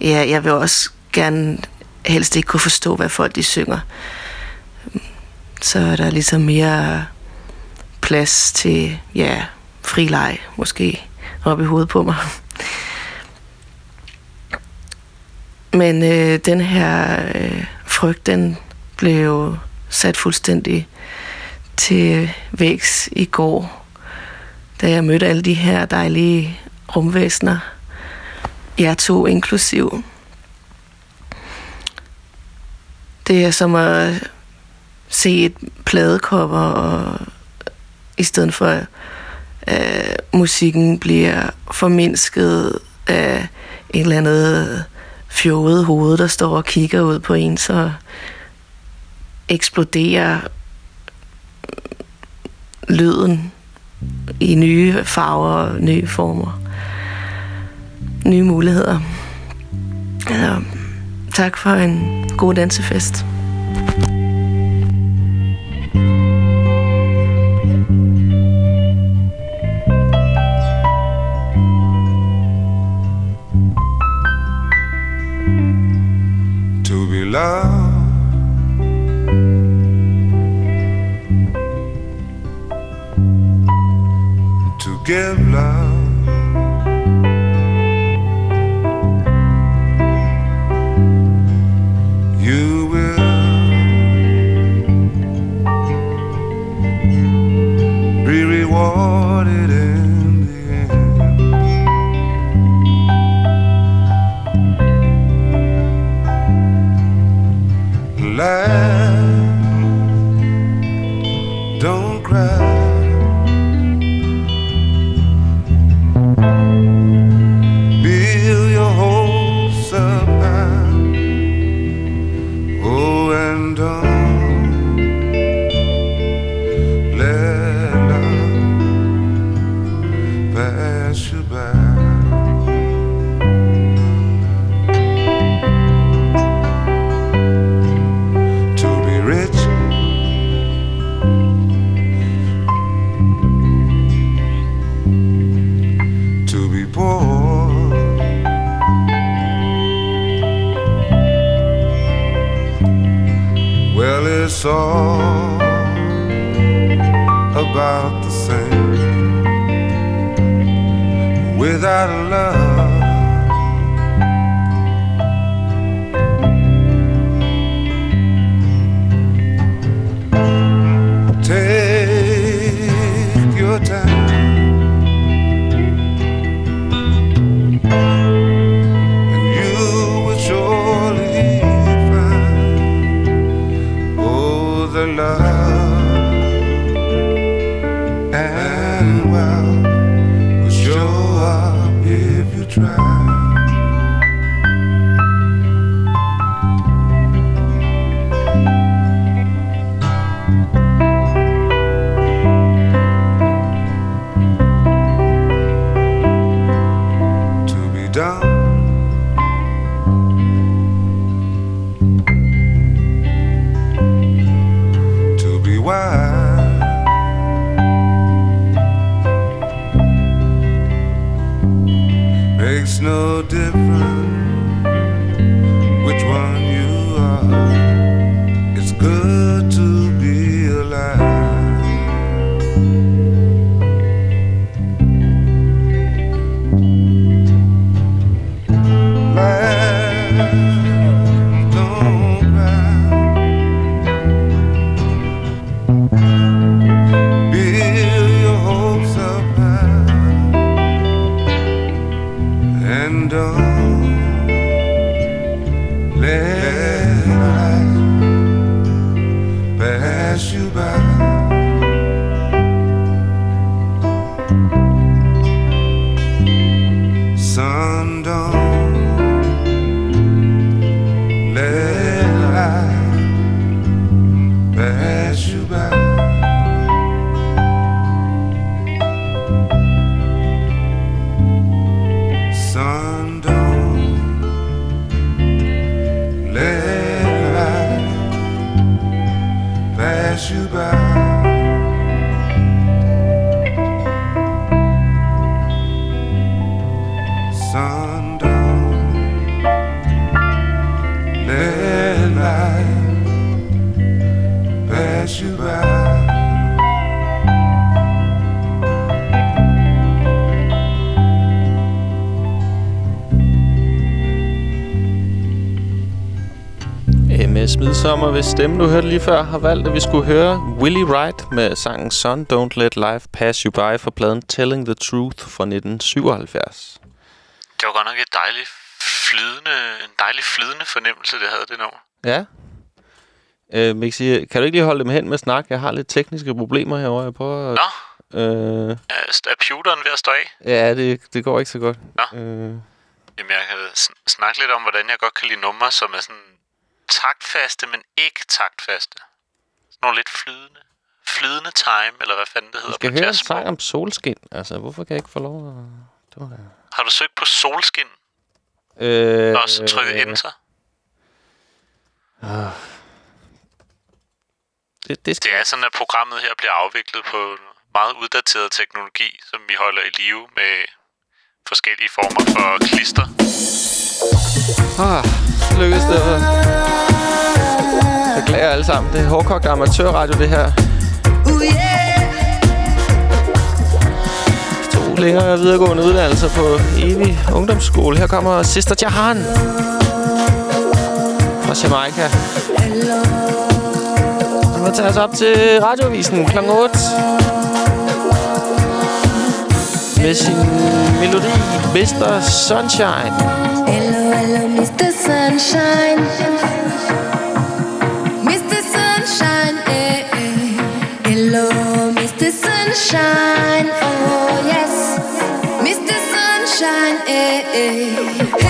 Ja, jeg vil også gerne helst ikke kunne forstå, hvad folk de synger. Så er der ligesom mere plads til, ja, fri leg, måske op i hovedet på mig. Men øh, den her øh, frygt, den blev sat fuldstændig til vægs i går, da jeg mødte alle de her dejlige rumvæsener. jer to inklusiv. Det er som at se et pladecover, og i stedet for at musikken bliver formindsket af et eller andet fjollet hoved, der står og kigger ud på en, så eksploderer lyden i nye farver og nye former. Nye muligheder. Ja, tak for en god dansefest. to be loved. Give love. Without candle. Stemme du hørte lige før, har valgt, at vi skulle høre Willie Wright med sangen Son Don't Let Life Pass You By for pladen Telling the Truth fra 1977. Det var godt nok et dejligt flydende, en dejlig flydende fornemmelse, det havde det nummer. Ja. Øh, Mixi, kan du ikke lige holde dem hen med snak? Jeg har lidt tekniske problemer herovre. Jeg prøver at... Nå. Øh, Er, er computeren ved at stå af? ja, det, det går ikke så godt. Nå. Øh, Jamen, jeg kan sn- snakke lidt om, hvordan jeg godt kan lide numre, som er sådan taktfaste, men ikke taktfaste. Sådan nogle lidt flydende. Flydende time, eller hvad fanden det hedder skal på høre en sang om solskin. Altså, hvorfor kan jeg ikke få lov at... Det var. Har du søgt på solskin, Øh, og så trykket enter? Øh, det, det, det er sådan, at programmet her bliver afviklet på meget uddateret teknologi, som vi holder i live med forskellige former for klister. Ah, lykkedes det. Beklager alle sammen. Det er hårdkogt amatørradio, det her. To længere videregående uddannelser på evig ungdomsskole. Her kommer Sister Jahan fra Jamaica. Så må tage os op til radioavisen kl. 8 med sin melodi Mr. Sunshine. Hello, hello, Mr. Sunshine. Mr. Sunshine, eh, eh. Hello, Mr. Sunshine. Oh, yes. Mr. Sunshine, eh, eh.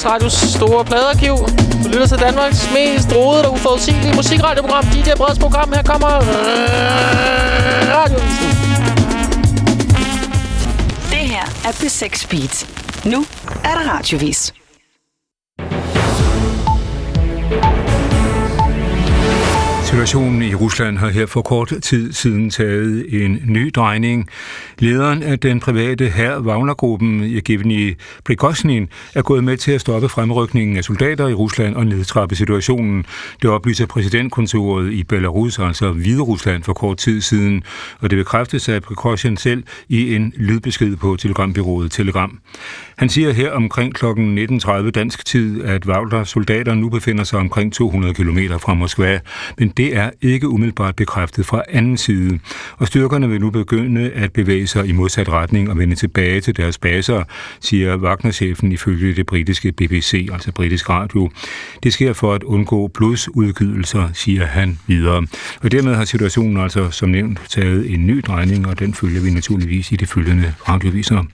Danmarks Radios store pladearkiv. Du lytter til Danmarks mest rodede og uforudsigelige musikradioprogram. DJ Breds program. Her kommer radiovisen. Det her er P6 Beat. Nu er der radiovis. Situationen i Rusland har her for kort tid siden taget en ny drejning. Lederen af den private her Wagner-gruppen, Yevgeny Prigozhin, er gået med til at stoppe fremrykningen af soldater i Rusland og nedtrappe situationen. Det oplyser præsidentkontoret i Belarus, altså Hvide Rusland, for kort tid siden, og det bekræftes af Prigozhin selv i en lydbesked på telegrambyrået Telegram. Han siger her omkring kl. 19.30 dansk tid, at Wagner-soldater nu befinder sig omkring 200 km fra Moskva, men det er ikke umiddelbart bekræftet fra anden side. Og styrkerne vil nu begynde at bevæge sig i modsat retning og vende tilbage til deres baser, siger Wagner-chefen ifølge det britiske BBC, altså britisk radio. Det sker for at undgå blodsudgydelser, siger han videre. Og dermed har situationen altså som nævnt taget en ny drejning, og den følger vi naturligvis i de følgende radioviser.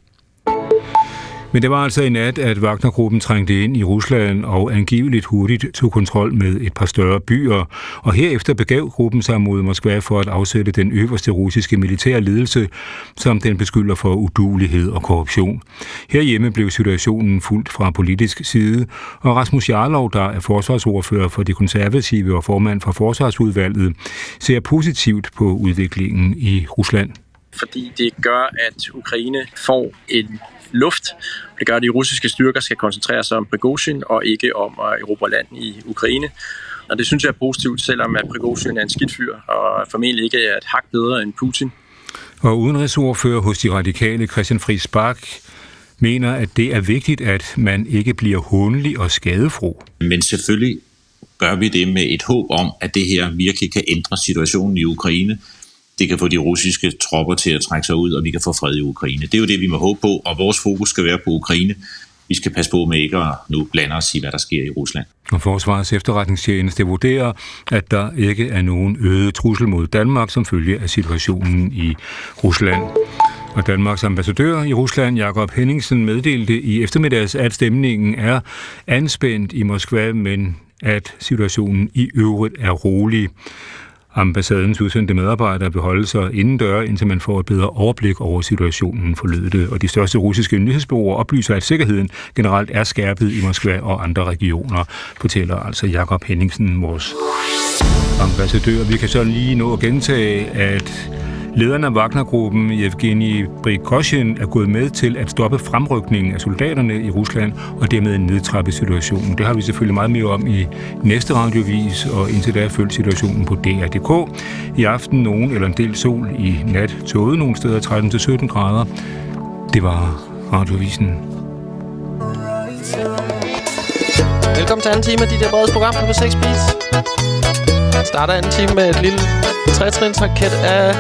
Men det var altså i nat, at Wagnergruppen trængte ind i Rusland og angiveligt hurtigt tog kontrol med et par større byer, og herefter begav gruppen sig mod Moskva for at afsætte den øverste russiske militære ledelse, som den beskylder for udulighed og korruption. Herhjemme blev situationen fuldt fra politisk side, og Rasmus Jarlov, der er forsvarsordfører for de konservative og formand for forsvarsudvalget, ser positivt på udviklingen i Rusland. fordi det gør, at Ukraine får en luft. Det gør, at de russiske styrker skal koncentrere sig om Prigozhin og ikke om at erobre land i Ukraine. Og det synes jeg er positivt, selvom at Prigozhin er en skidt fyr og formentlig ikke er et hak bedre end Putin. Og udenrigsordfører hos de radikale, Christian Friis Bak, mener, at det er vigtigt, at man ikke bliver håndelig og skadefro. Men selvfølgelig gør vi det med et håb om, at det her virkelig kan ændre situationen i Ukraine. Det kan få de russiske tropper til at trække sig ud, og vi kan få fred i Ukraine. Det er jo det, vi må håbe på, og vores fokus skal være på Ukraine. Vi skal passe på med ikke at nu blande os i, hvad der sker i Rusland. Og Forsvarets efterretningstjeneste vurderer, at der ikke er nogen øget trussel mod Danmark som følge af situationen i Rusland. Og Danmarks ambassadør i Rusland, Jakob Henningsen, meddelte i eftermiddags, at stemningen er anspændt i Moskva, men at situationen i øvrigt er rolig. Ambassadens udsendte medarbejdere vil holde sig indendør, indtil man får et bedre overblik over situationen for det. Og de største russiske nyhedsbureauer oplyser, at sikkerheden generelt er skærpet i Moskva og andre regioner, fortæller altså Jakob Henningsen, vores ambassadør. Vi kan så lige nå at gentage, at Lederen af Wagner-gruppen, Evgeni Prigozhin, er gået med til at stoppe fremrykningen af soldaterne i Rusland og dermed nedtrappe situationen. Det har vi selvfølgelig meget mere om i næste radiovis, og indtil da følge situationen på DR.dk. I aften nogen eller en del sol, i nat tåget nogle steder 13-17 grader. Det var radiovisen. Velkommen til anden time af dit der program på 6 Beats. Starter anden time med et lille trætrins raket af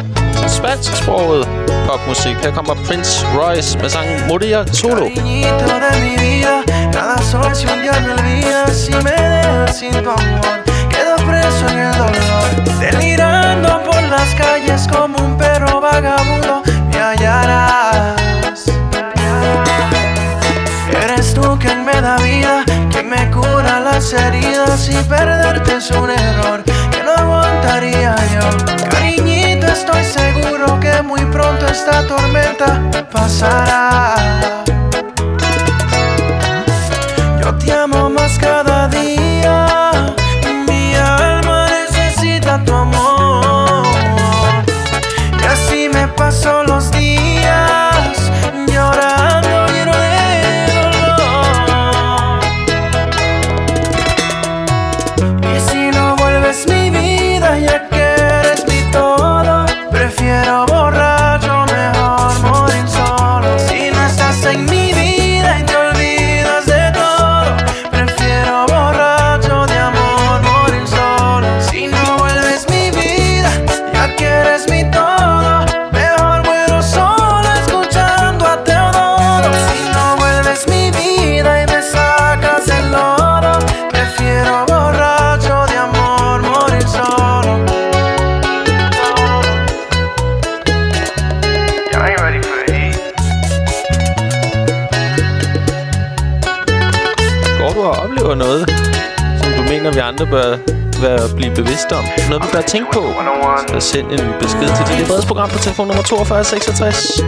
spansksproget popmusik. Her kommer Prince Royce med sangen Moria Solo. Mi vida, nada soy si un día me olvidas Si me dejas sin tu amor, quedo preso en el dolor Delirando por las calles como un perro vagabundo Me hallarás Eres tú quien me da vida, quien me cura las heridas Y perderte es un error yo. Cariñito, estoy seguro que muy pronto esta tormenta pasará. Yo te amo más cada andre bør være, blive bevidste om? Noget, vi bør tænke på? Så send en besked til dit breds på telefon nummer 42 66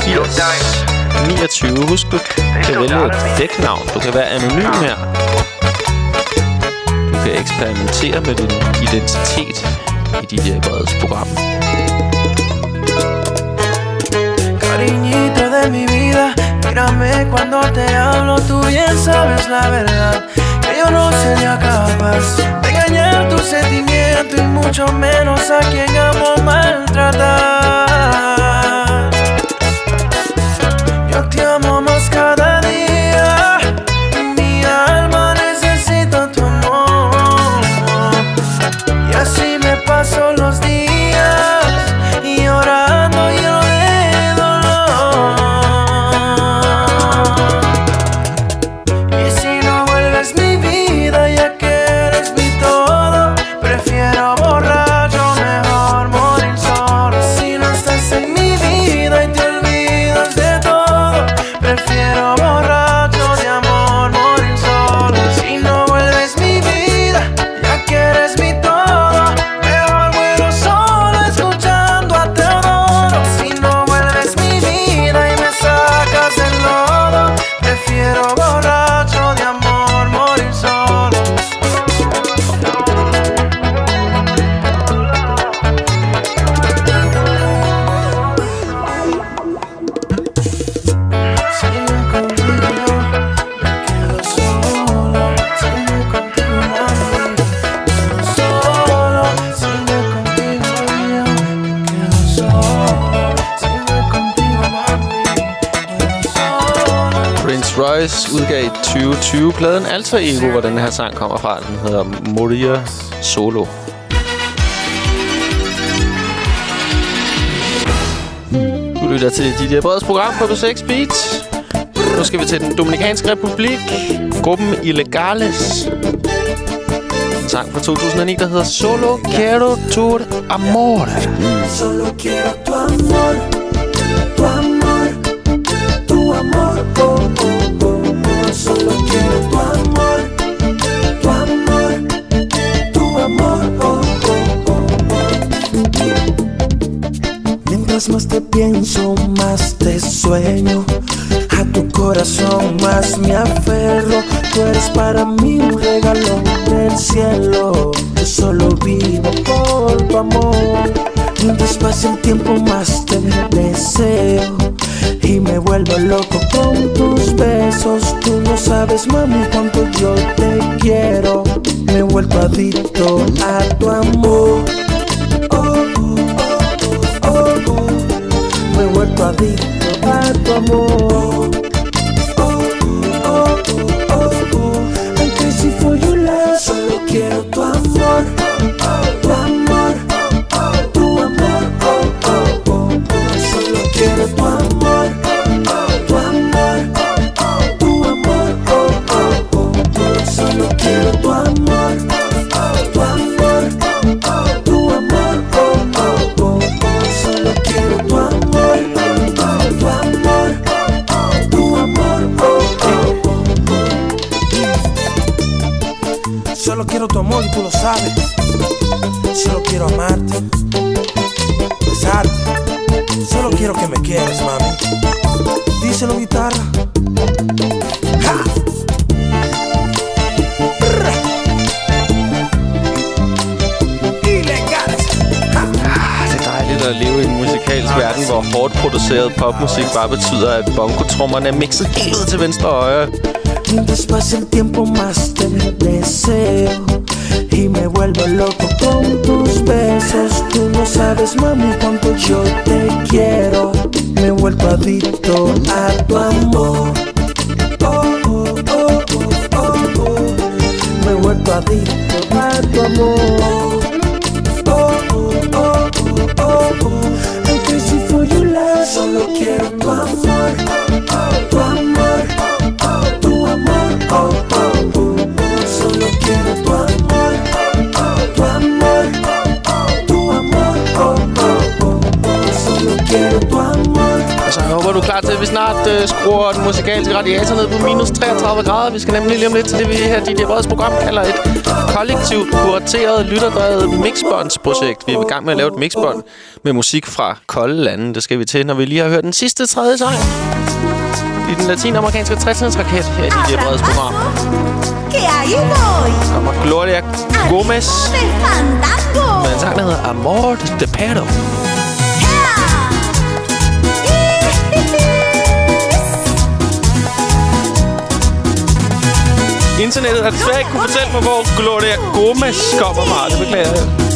80 29. Husk, du kan vælge et dæknavn. Du kan være anonym her. Du kan eksperimentere med din identitet i dit øh, Breds program. Cariñito de mi vida, mírame cuando te hablo, tú bien sabes la verdad. Yo no sería capaz de engañar tu sentimiento y mucho menos a quien amo maltratar. Morales udgav i 2020 pladen Alter Ego, hvor den her sang kommer fra. Den hedder Moria Solo. Du lytter til DJ Breds program på B6 Beat. Nu skal vi til den Dominikanske Republik. Gruppen Illegales. En sang fra 2009, der hedder Solo Quiero Tu Amor. Solo quiero tu amor, Más te pienso, más te sueño. A tu corazón más me aferro. Tú eres para mí un regalo del cielo. Yo solo vivo por tu amor. Mientras pasa el tiempo, más te deseo. Y me vuelvo loco con tus besos. Tú no sabes, mami, cuánto yo te quiero. Me vuelvo adicto hvor hårdt produceret popmusik bare betyder, at bongotrommerne er mixet helt ud til venstre og højre. El tiempo más te deseo Y me vuelvo loco con tus besos Tú no sabes mami cuánto yo te quiero Me he vuelto adicto a tu amor Oh, oh, oh, oh, oh, oh. Me he vuelto adicto a tu amor Solo quiero tu amor Tu amor tu amor, oh, oh, oh. Solo quiero tu amor, tu amor, tu amor, oh, oh, oh. Solo quiero tu amor. Altså, jeg håber, du er klar til, at vi snart øh, skruer den musikalske radiator ned på minus 33 grader. Vi skal nemlig lige om lidt til det, vi her i Breds program kalder et kollektivt, kurateret, lytterdrevet mixbåndsprojekt. Vi er i gang med at lave et mixbånd med musik fra kolde lande. Det skal vi til, når vi lige har hørt den sidste tredje sang i den latinamerikanske 60 raket her i DJ Breds program. que. Kommer Gloria Gomez fandango. med en sang, der hedder Amor de Perro. Internettet har desværre ikke kunne fortælle mig, hvor Gloria Gomez kommer fra. Det beklager jeg.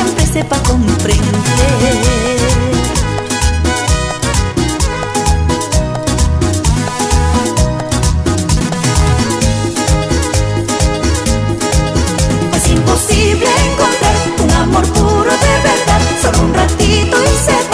sepa comprender. Es imposible encontrar un amor puro de verdad. Solo un ratito y se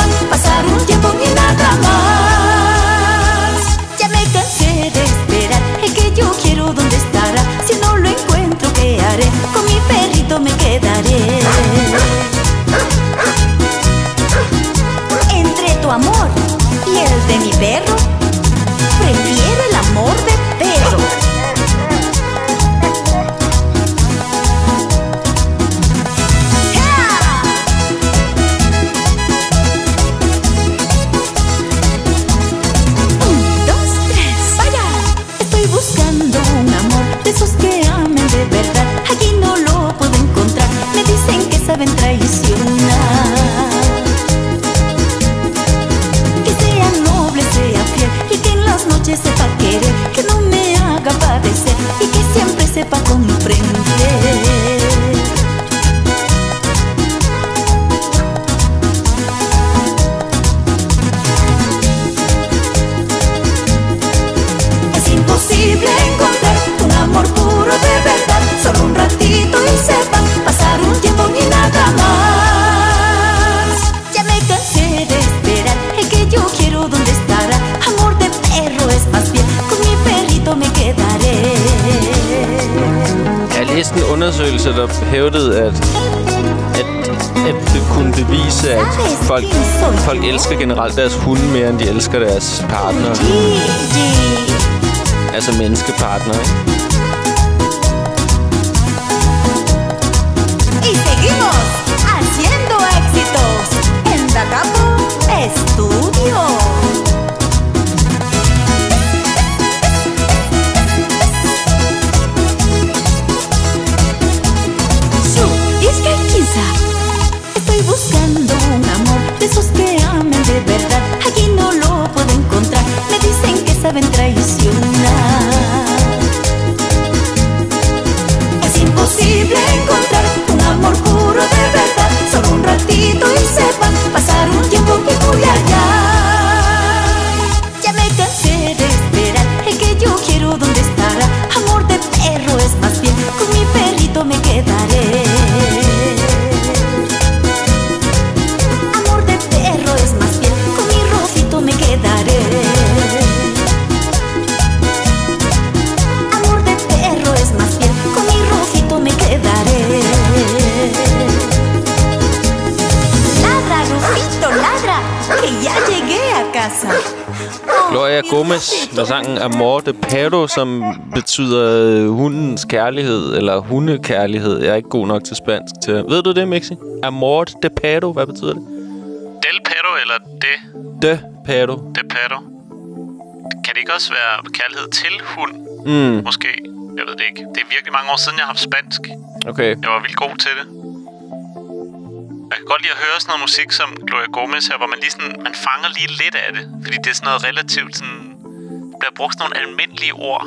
en undersøgelse, der hævdede, at, at, at det kunne bevise, at folk, folk elsker generelt deres hunde mere, end de elsker deres partner. Altså menneskepartner, ikke? Med sangen Amor de Perro, som betyder øh, hundens kærlighed, eller hundekærlighed. Jeg er ikke god nok til spansk til. Ved du det, Mixi? Amor de Perro, hvad betyder det? Del Perro eller det? De Perro. Det Perro. Kan det ikke også være kærlighed til hund? Mm. Måske. Jeg ved det ikke. Det er virkelig mange år siden, jeg har haft spansk. Okay. Jeg var vildt god til det. Jeg kan godt lide at høre sådan noget musik som Gloria Gomez her, hvor man lige sådan, man fanger lige lidt af det. Fordi det er sådan noget relativt sådan... Bliver brugt sådan nogle almindelige ord.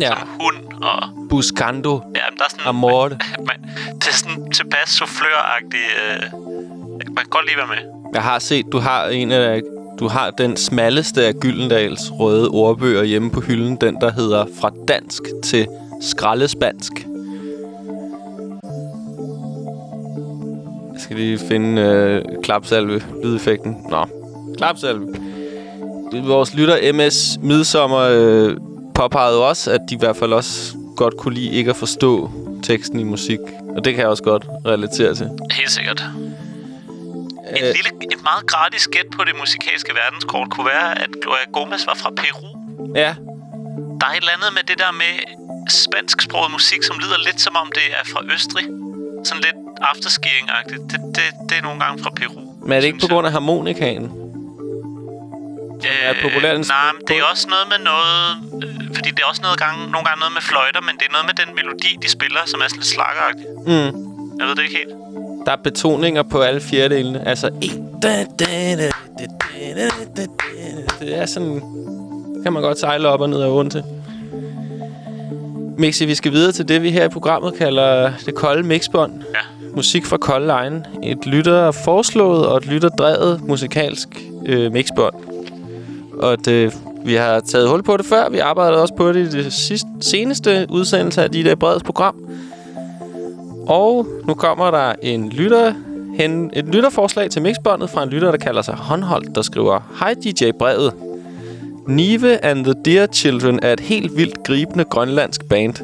Ja. Som hund og... Buscando. Ja, men der er sådan... Amor. Man, det er sådan tilpas soufflør-agtigt. Øh, man kan godt lige være med. Jeg har set, du har en af du har den smalleste af Gyldendals røde ordbøger hjemme på hylden. Den, der hedder Fra dansk til skraldespansk. Jeg skal lige finde øh, klapsalve, lydeffekten. Nå, klapsalve. Vores lytter MS Midsommer øh, påpegede jo også, at de i hvert fald også godt kunne lide ikke at forstå teksten i musik. Og det kan jeg også godt relatere til. Helt sikkert. En lille, et meget gratis gæt på det musikalske verdenskort kunne være, at Gloria Gomez var fra Peru. Ja. Der er et eller andet med det der med spansksproget musik, som lyder lidt som om det er fra Østrig. Sådan lidt afterskiing-agtigt. Det, det, det er nogle gange fra Peru. Men er det ikke på grund af harmonikaen? Øh, er populært nej, men det er også noget med noget... Øh, fordi det er også noget gange, nogle gange noget med fløjter, men det er noget med den melodi, de spiller, som er sådan lidt slakkeragtig. Mm. Jeg ved det ikke helt. Der er betoninger på alle fjerdelene. Altså... da. Det er sådan... Kan man godt sejle op og ned og ondt til. Mixi, vi skal videre til det, vi her i programmet kalder det kolde mixbånd. Ja. Musik fra kolde line. Et lytter foreslået og et lytterdrevet musikalsk øh, mixbånd. Og det, vi har taget hul på det før. Vi arbejdede også på det i det sidste, seneste udsendelse af de der breds program. Og nu kommer der en lytter, hen, et lytterforslag til mixbåndet fra en lytter, der kalder sig Håndholdt, der skriver Hej DJ Brevet. Nive and the Dear Children er et helt vildt gribende grønlandsk band.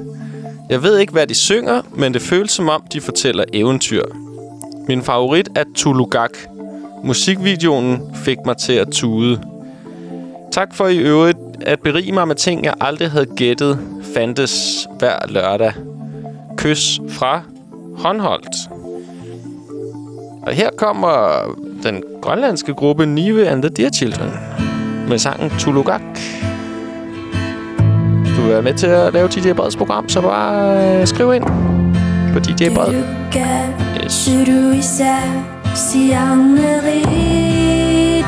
Jeg ved ikke, hvad de synger, men det føles som om, de fortæller eventyr. Min favorit er Tulugak. Musikvideoen fik mig til at tude. Tak for i øvrigt at berige mig med ting, jeg aldrig havde gættet fandtes hver lørdag. Kys fra håndholdt. Og her kommer den grønlandske gruppe Nive and the Dear Children med sangen Tulugak. Du vil være med til at lave DJ Breds program, så bare øh, skriv ind på DJ Bred. Yes.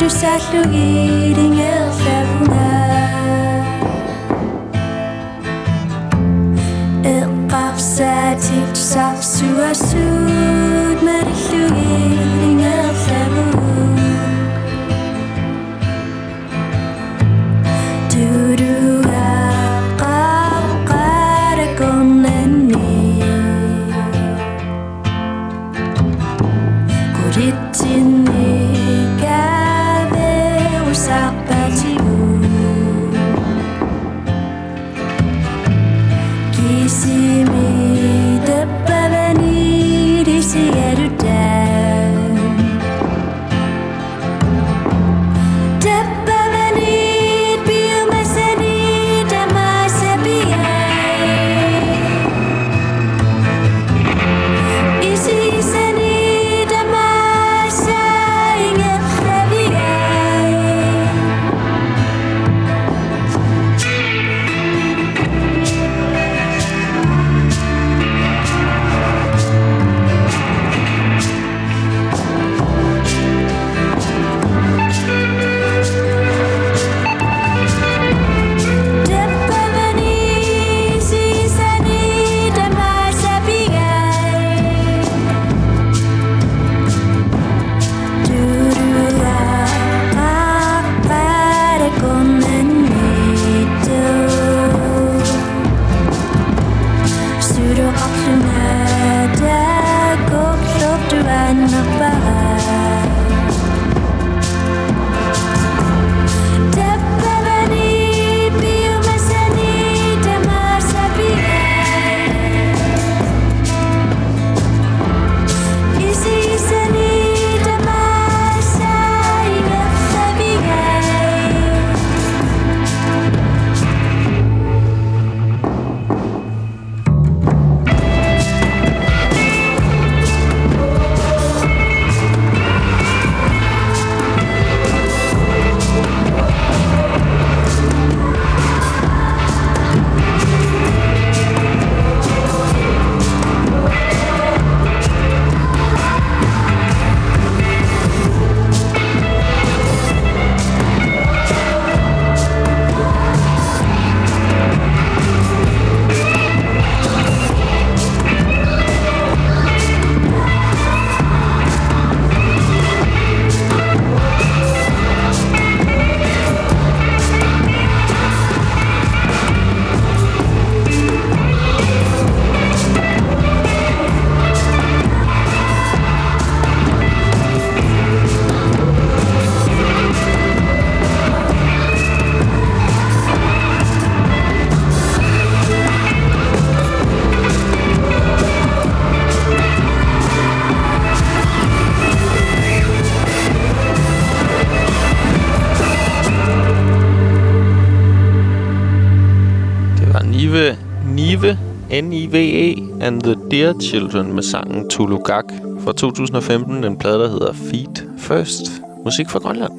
Ysallwgiringerllafna Iqqafsatik safsuasud Marillugiringerllafun Duru and the Dear Children med sangen Tulugak fra 2015. En plade, der hedder Feet First. Musik fra Grønland.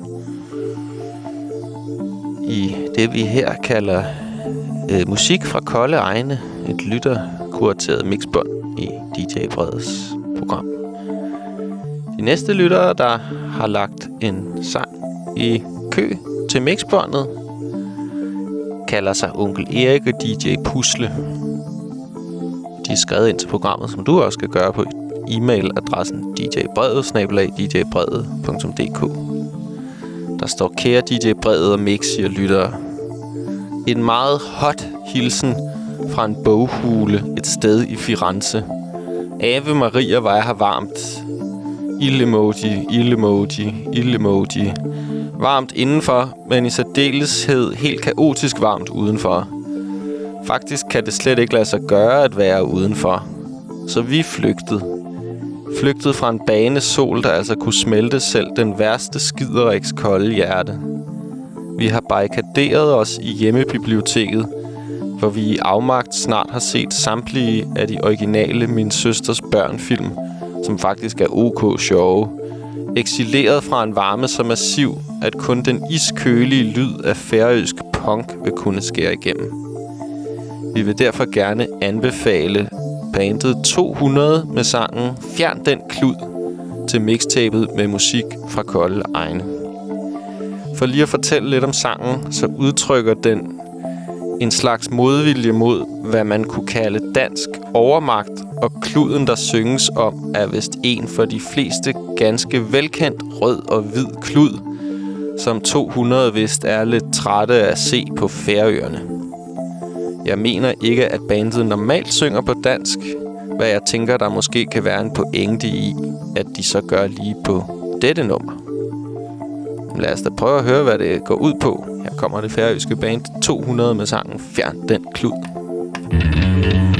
I det, vi her kalder øh, musik fra kolde egne. Et lytterkurateret mixbånd i DJ Breds program. De næste lyttere, der har lagt en sang i kø til mixbåndet, kalder sig Onkel Erik og DJ Pusle. De er skrevet ind til programmet, som du også skal gøre på e-mailadressen djbredet-djbredet.dk Der står, kære DJ Bredet og Mix, siger lyttere. En meget hot hilsen fra en boghule et sted i Firenze. Ave Maria, var jeg har varmt. Illemoji, illemoji, illemoji. Varmt indenfor, men i særdeleshed helt kaotisk varmt udenfor. Faktisk kan det slet ikke lade sig gøre at være udenfor. Så vi flygtede. Flygtede fra en bane sol, der altså kunne smelte selv den værste skideriks kolde hjerte. Vi har barrikaderet os i hjemmebiblioteket, hvor vi i afmagt snart har set samtlige af de originale Min Søsters Børn-film, som faktisk er ok sjove. Eksileret fra en varme så massiv, at kun den iskølige lyd af færøsk punk vil kunne skære igennem. Vi vil derfor gerne anbefale bandet 200 med sangen Fjern den klud til mixtapet med musik fra kolde egne. For lige at fortælle lidt om sangen, så udtrykker den en slags modvilje mod, hvad man kunne kalde dansk overmagt, og kluden, der synges om, er vist en for de fleste ganske velkendt rød og hvid klud, som 200 vist er lidt trætte af at se på Færøerne. Jeg mener ikke, at bandet normalt synger på dansk, hvad jeg tænker, der måske kan være en pointe i, at de så gør lige på dette nummer. Lad os da prøve at høre, hvad det går ud på. Her kommer det færøske band 200 med sangen Fjern den klud. Den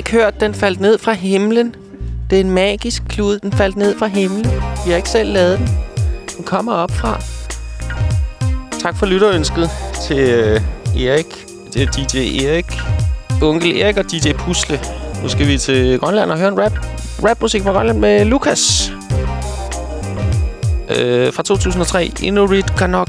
ikke hørt, den faldt ned fra himlen? Det er en magisk klud, den faldt ned fra himlen. Vi har ikke selv lavet den. Den kommer op fra. Tak for lytterønsket til øh, Erik, til DJ Erik, onkel Erik og DJ Pusle. Nu skal vi til Grønland og høre en rap. Rapmusik fra Grønland med Lukas. Øh, fra 2003. Inurit Kanok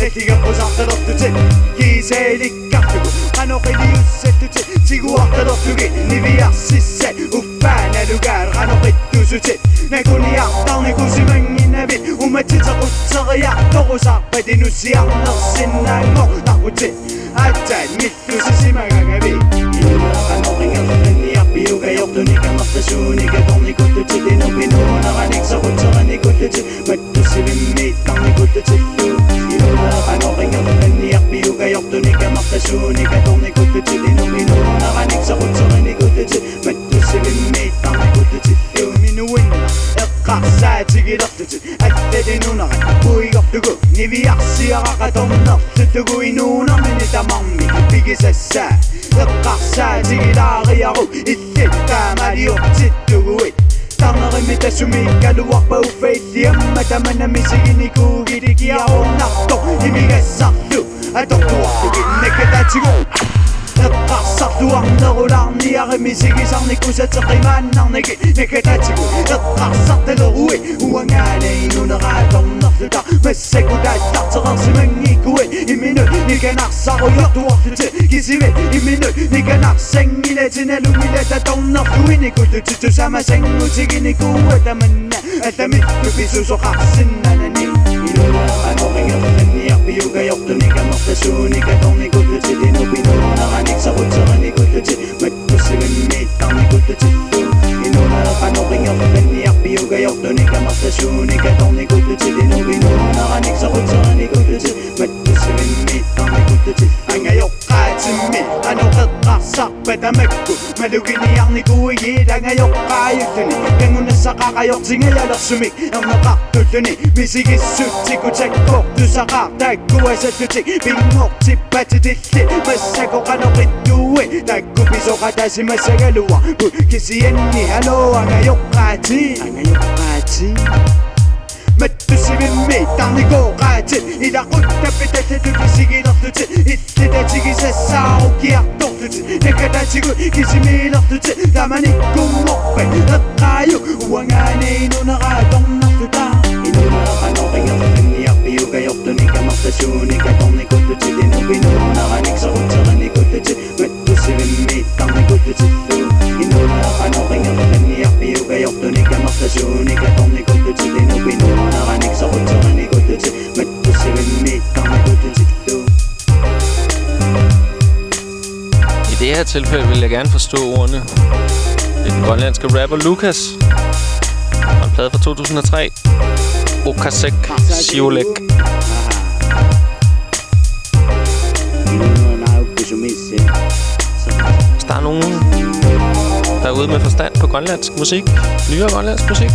lige gav på til Der lægger fio Rip ned Suen i Du sammen og ret op på til Ni vi er Siger rang Og vi nu Når han ikke så rundt Så rend i gode vi At det mit Du vil så så rasen Han ikke dit Og ret du agte til Vi nu når han er Net ligger på sammen op du til Giv sig lidt Gattuko, han og religiøs sætte til Tigu orter der flyge Ni vi er sidste Hvor fan er du gær Han og rit du så til Men kun i aften I kunne se mange af vidt Om at titte på Tørier Der hos arbejde nakakanoking ang niyak Biyo kayok tunig ka maktasyon Ikatong ikututid inumino Nakanig sa kutsukin ikututid Matlusilimit ang ikututid Minuin Ekaksay sigilaktutid At dedinunakan Puigaktugu Niviyaksiya kakatonnaq Tutugu inunam Initamang mikipigisessa Ekaksay sigilakiyaku Ittittaamali Otsittuguit station Ikke dårlig Ni godt til Det er nu vi nu Når han ikke så rundt Så han ikke godt til Men du ser vi med Der ni godt til du I nu er han og ringer Den i op i uka Gjort du nikker Når station Ikke dårlig godt til Det er nu vi nu Når han ikke så rundt Så han ikke godt til Men du ser vi med Der ni godt til du Mine venner Eqrar sig til et ofte til At det er nu når han Hvor ikke Anokring ako ganyan Piyo gayaw to ni kamakta siyo Ni katong ni kututsi Dinubino Nakanik sa kutsa ni kututsi Matusirin mi Ang ni kututsi Ang ayok kahit sumi Ano katasak Petamag ko Malugini ang ni kuwigid Ang ayok kayog to Gangun na sa kakayok Singayalak sumik Ang nakaktul to ni Misigis sutsi Kutsek kok to sa kakdag Kuway sa tutsi Bingok na kituwi Nagkupiso ka tayo si masagaluwa ni angayokaji angayokaji Möttösimimmi tanni kookaatsi Ida kuttapi tehty kisigi nohtutsi Itti te chigisessä aukia tohtutsi Tekä tätsi kun kisimi nohtutsi Tämä nikku moppe Takkaju uangaani inunara ton nohtuta Inunara kanori ja rohtinni appi Joka johtu nikä mahta suun Ikä tonni kuttutsi Tinumpi nunara niksa utsara nikututsi Möttösimimmi giving me Come good with you I know that I know Ringer for den i op i uka Jok du nikka mafta sjun Ikka tom ni godt til din op i nord Når han ikke så rundt så han i godt til Men du ser vi me Come good with you I det her tilfælde vil jeg gerne forstå ordene. Det er den grønlandske rapper Lukas Og en plade fra 2003 Okasek Siolek. Derude med forstand på grønlandsk musik, nyere grønlandsk musik,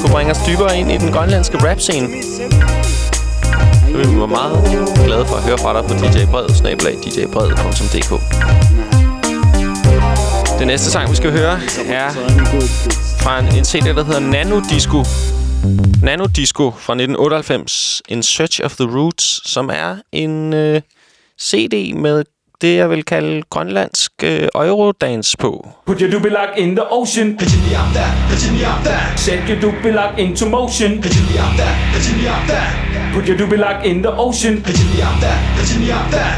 kunne bringe os dybere ind i den grønlandske rap-scene, så vil vi være meget glade for at høre fra dig på DJ Bred, snabelag djbred.dk. Det næste sang, vi skal høre, er fra en, en CD, der hedder Nano Disco. Nano Disco fra 1998. In Search of the Roots, som er en øh, CD med det, jeg vil kalde grønlandsk øh, eurodance på. Put your doobie lock in the ocean. Set your doobie lock into motion. Put your doobie lock in the ocean.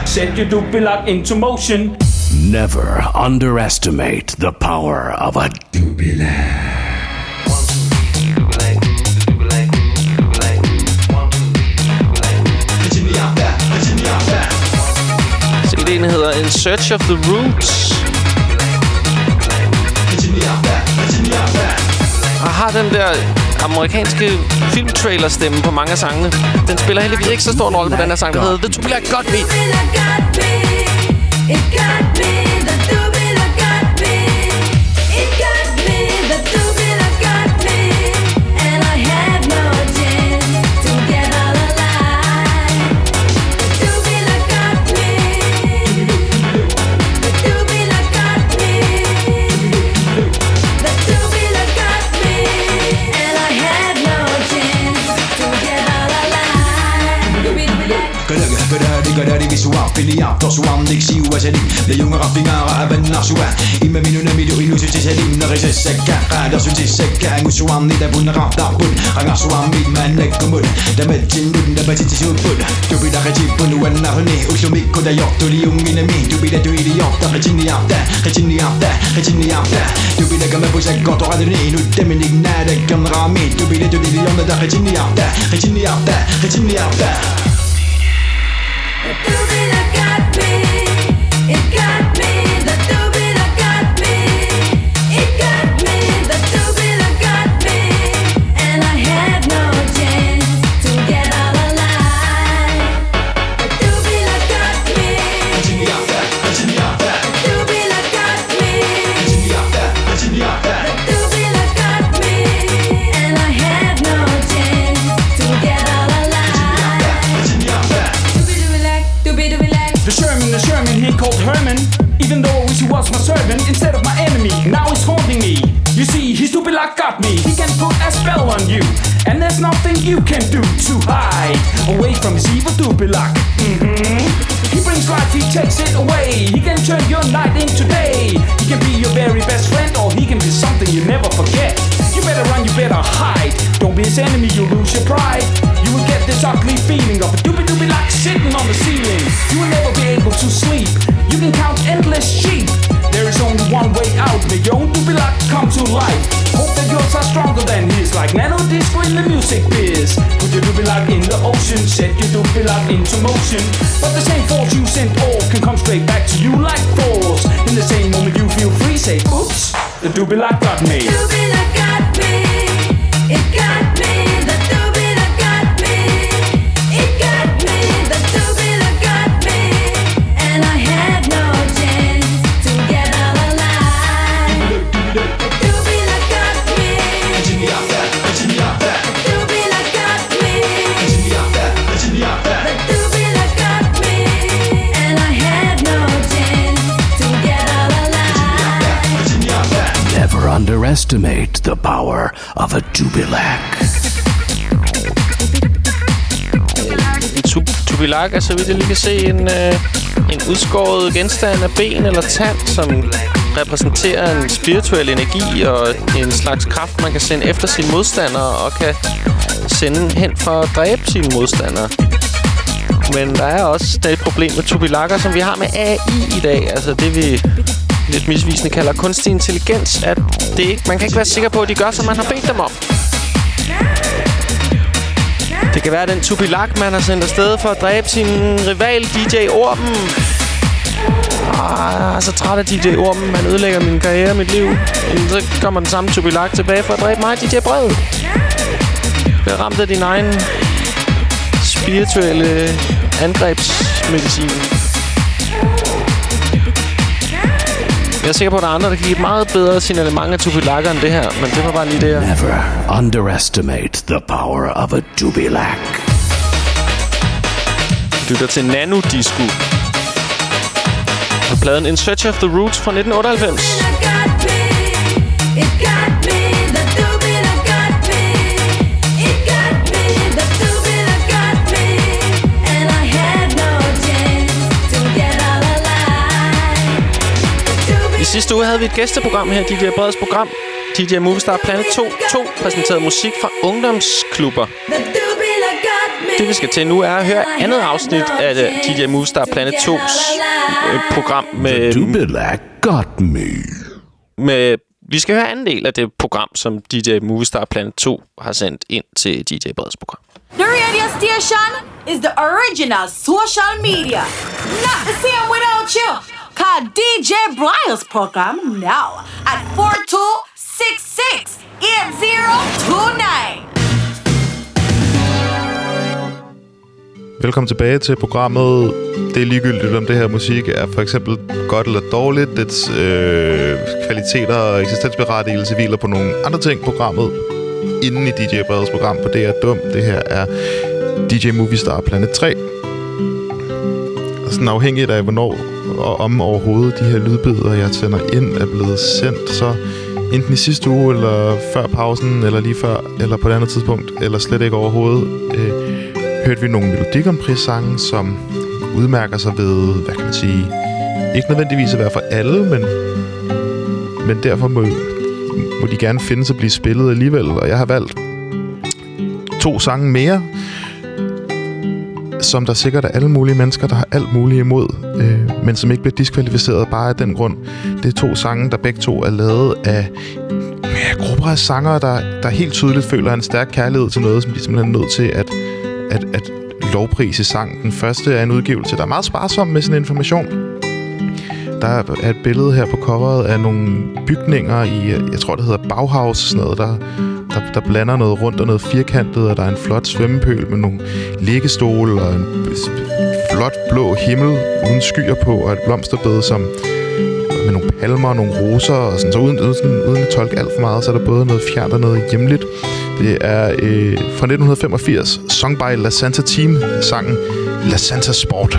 Set your doobie lock into motion. Never underestimate the power of a CD'en hedder In Search of the Roots. Og har den der amerikanske filmtrailer-stemme på mange af sangene. Den spiller heldigvis ikke så stor en rolle på den her sang, der hedder The Tubular Got Me. It got me, the Skadari visual, filial, toswan, diksi, uasadik De jongeren vingaren hebben naar zwaar Ima minun amidu inu suti sedim Nari se sekka, kada suti sekka Ngu suan nida pun nara tapun Hanga suan mid man nekkumun Damet jinnun, damet siti sutpun Tupi dare jipun uen narni Uksumikku da yok tuli jungin emi Tupi da tuli yok, dare jinni apta Rejinni apta, rejinni apta Tupi da kame pusek koto radini Nu temenik nada kamrami Tupi da tuli jonda da rejinni apta Rejinni apta, rejinni apta It got me, the doobie called Herman. Even though I wish he was my servant instead of my enemy. Now he's haunting me. You see, his stupid luck got me. He can put a spell on you. And there's nothing you can do to hide away from his evil stupid luck. hmm He brings life, he takes it away. He can turn your night into day. He can be your very best friend, or he can be something you never forget. You better run, you better hide. Don't be his enemy, you'll lose your pride. You will get this ugly feeling of a doobie doobie like sitting on the ceiling. You will never be able to sleep. You can count endless sheep. There is only one way out. Make your own doobie lock come to life. Hope that yours are stronger than his, like nano disco in the music biz. Put your doobie lock in the ocean, set your doobie lock into motion. But the same force you sent off can come straight back to you like force. In the same moment you feel free, say, oops, the doobie lock got me. Tu- er, så vidt jeg lige kan se, en, øh, en udskåret genstand af ben eller tand, som repræsenterer en spirituel energi og en slags kraft, man kan sende efter sine modstandere og kan sende hen for at dræbe sine modstandere. Men der er også det problem med tubilakker, som vi har med AI i dag. Altså det, vi lidt misvisende kalder kunstig intelligens, at det ikke, man kan ikke være sikker på, at de gør, som man har bedt dem om. Det kan være den tubilak, man har sendt afsted for at dræbe sin rival DJ Orben. Ah, jeg er så træt af DJ Orben. Man ødelægger min karriere og mit liv. Jamen, så kommer den samme tubilak tilbage for at dræbe mig, DJ Bred. Bliver ramt af din egen spirituelle angrebsmedicin. Jeg er sikker på, at der er andre, der kan give et meget bedre signalement af tubilakker end det her. Men det var bare lige det, jeg... Never underestimate the power of a Dubilac. lytter til Nano Disco. Og pladen In Search of the Roots fra 1998. It got me, the sidste uge havde vi et gæsteprogram her, DJ Breds program. DJ Movistar Planet 2, 2 præsenterede musik fra ungdomsklubber. The. Det vi skal til nu er at høre andet afsnit af det DJ Movistar Planet 2's øh, program med... Dubilac got me. med vi skal høre anden del af det program, som DJ Movistar Planet 2 har sendt ind til DJ Breds program. The radio station is the original social media. Not the same without you. Call DJ Brian's program now at 4266 8029. Velkommen tilbage til programmet. Det er ligegyldigt, om det her musik er for eksempel godt eller dårligt. Dets øh, kvaliteter og eksistensberettigelse hviler på nogle andre ting. Programmet inden i DJ Breds program på Det er Dum. Det her er DJ Movie Star Planet 3. Og sådan afhængigt af, hvornår og om overhovedet de her lydbidder, jeg tænder ind, er blevet sendt, så enten i sidste uge, eller før pausen, eller lige før, eller på et andet tidspunkt, eller slet ikke overhovedet, øh, hørte vi nogle melodikomprissange, som udmærker sig ved, hvad kan man sige, ikke nødvendigvis at være for alle, men, men derfor må, må de gerne finde sig at blive spillet alligevel. Og jeg har valgt to sange mere, som der sikkert er alle mulige mennesker, der har alt muligt imod, øh, men som ikke bliver diskvalificeret bare af den grund. Det er to sange, der begge to er lavet af ja, grupper af sangere, der, der helt tydeligt føler en stærk kærlighed til noget, som de simpelthen er nødt til at, at, at lovprise sang. Den første er en udgivelse, der er meget sparsom med sin information. Der er et billede her på coveret af nogle bygninger i, jeg tror det hedder Bauhaus, sådan noget, der, der, der blander noget rundt og noget firkantet, og der er en flot svømmepøl med nogle liggestole og en flot blå himmel uden skyer på, og et blomsterbed, som med nogle palmer og nogle roser, og sådan, så uden, uden, uden at tolke alt for meget, så er der både noget fjernt og noget hjemligt. Det er øh, fra 1985, Song by La Santa Team, sangen La Santa Sport.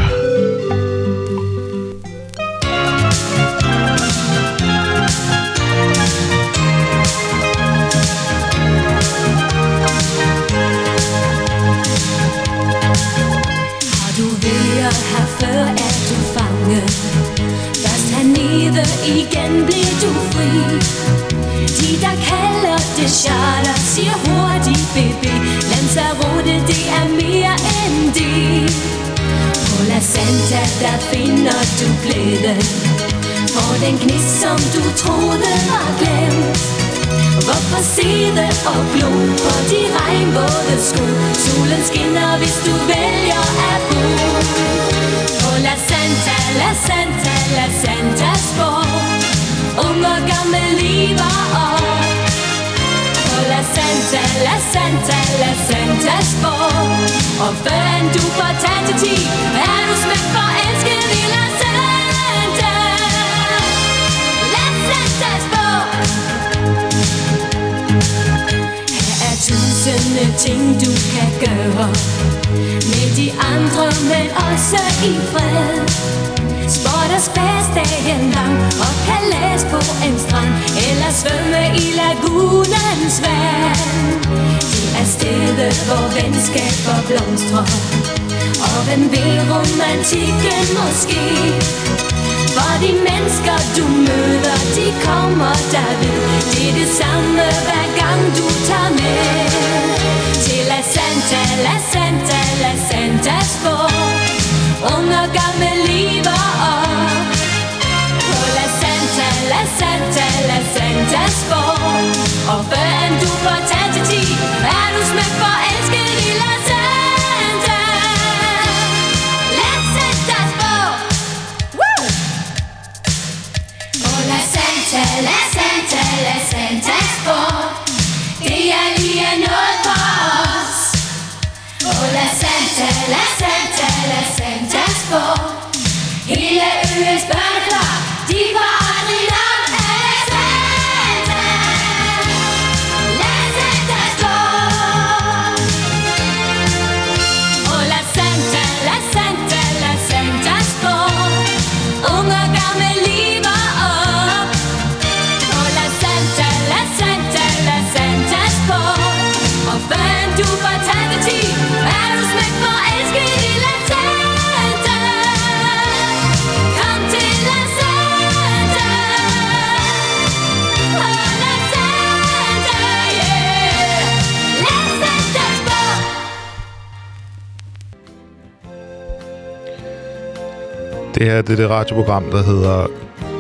Det det er det radioprogram, der hedder...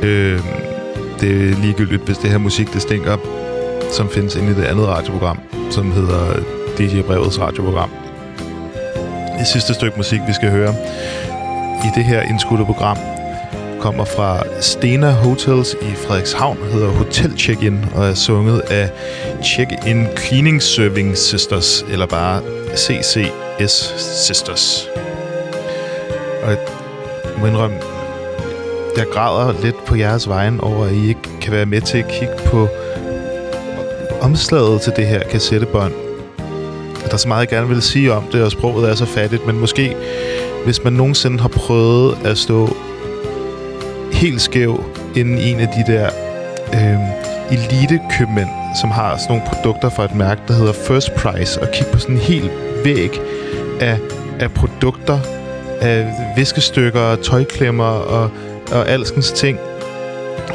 Øh, det er ligegyldigt, hvis det her musik, det stinker, som findes inde i det andet radioprogram, som hedder DJ Brevets radioprogram. Det sidste stykke musik, vi skal høre i det her indskudte program, kommer fra Stena Hotels i Frederikshavn, hedder Hotel Check-In, og er sunget af Check-In Cleaning Serving Sisters, eller bare CCS Sisters. Og jeg må indrømme, jeg græder lidt på jeres vejen over, at I ikke kan være med til at kigge på omslaget til det her kassettebånd. Der er så meget, jeg gerne vil sige om det, og sproget er så fattigt, men måske, hvis man nogensinde har prøvet at stå helt skæv inden en af de der øh, elitekøbmænd, som har sådan nogle produkter fra et mærke, der hedder First Price, og kigge på sådan en hel væg af, af produkter, af viskestykker, tøjklemmer og, og alskens ting,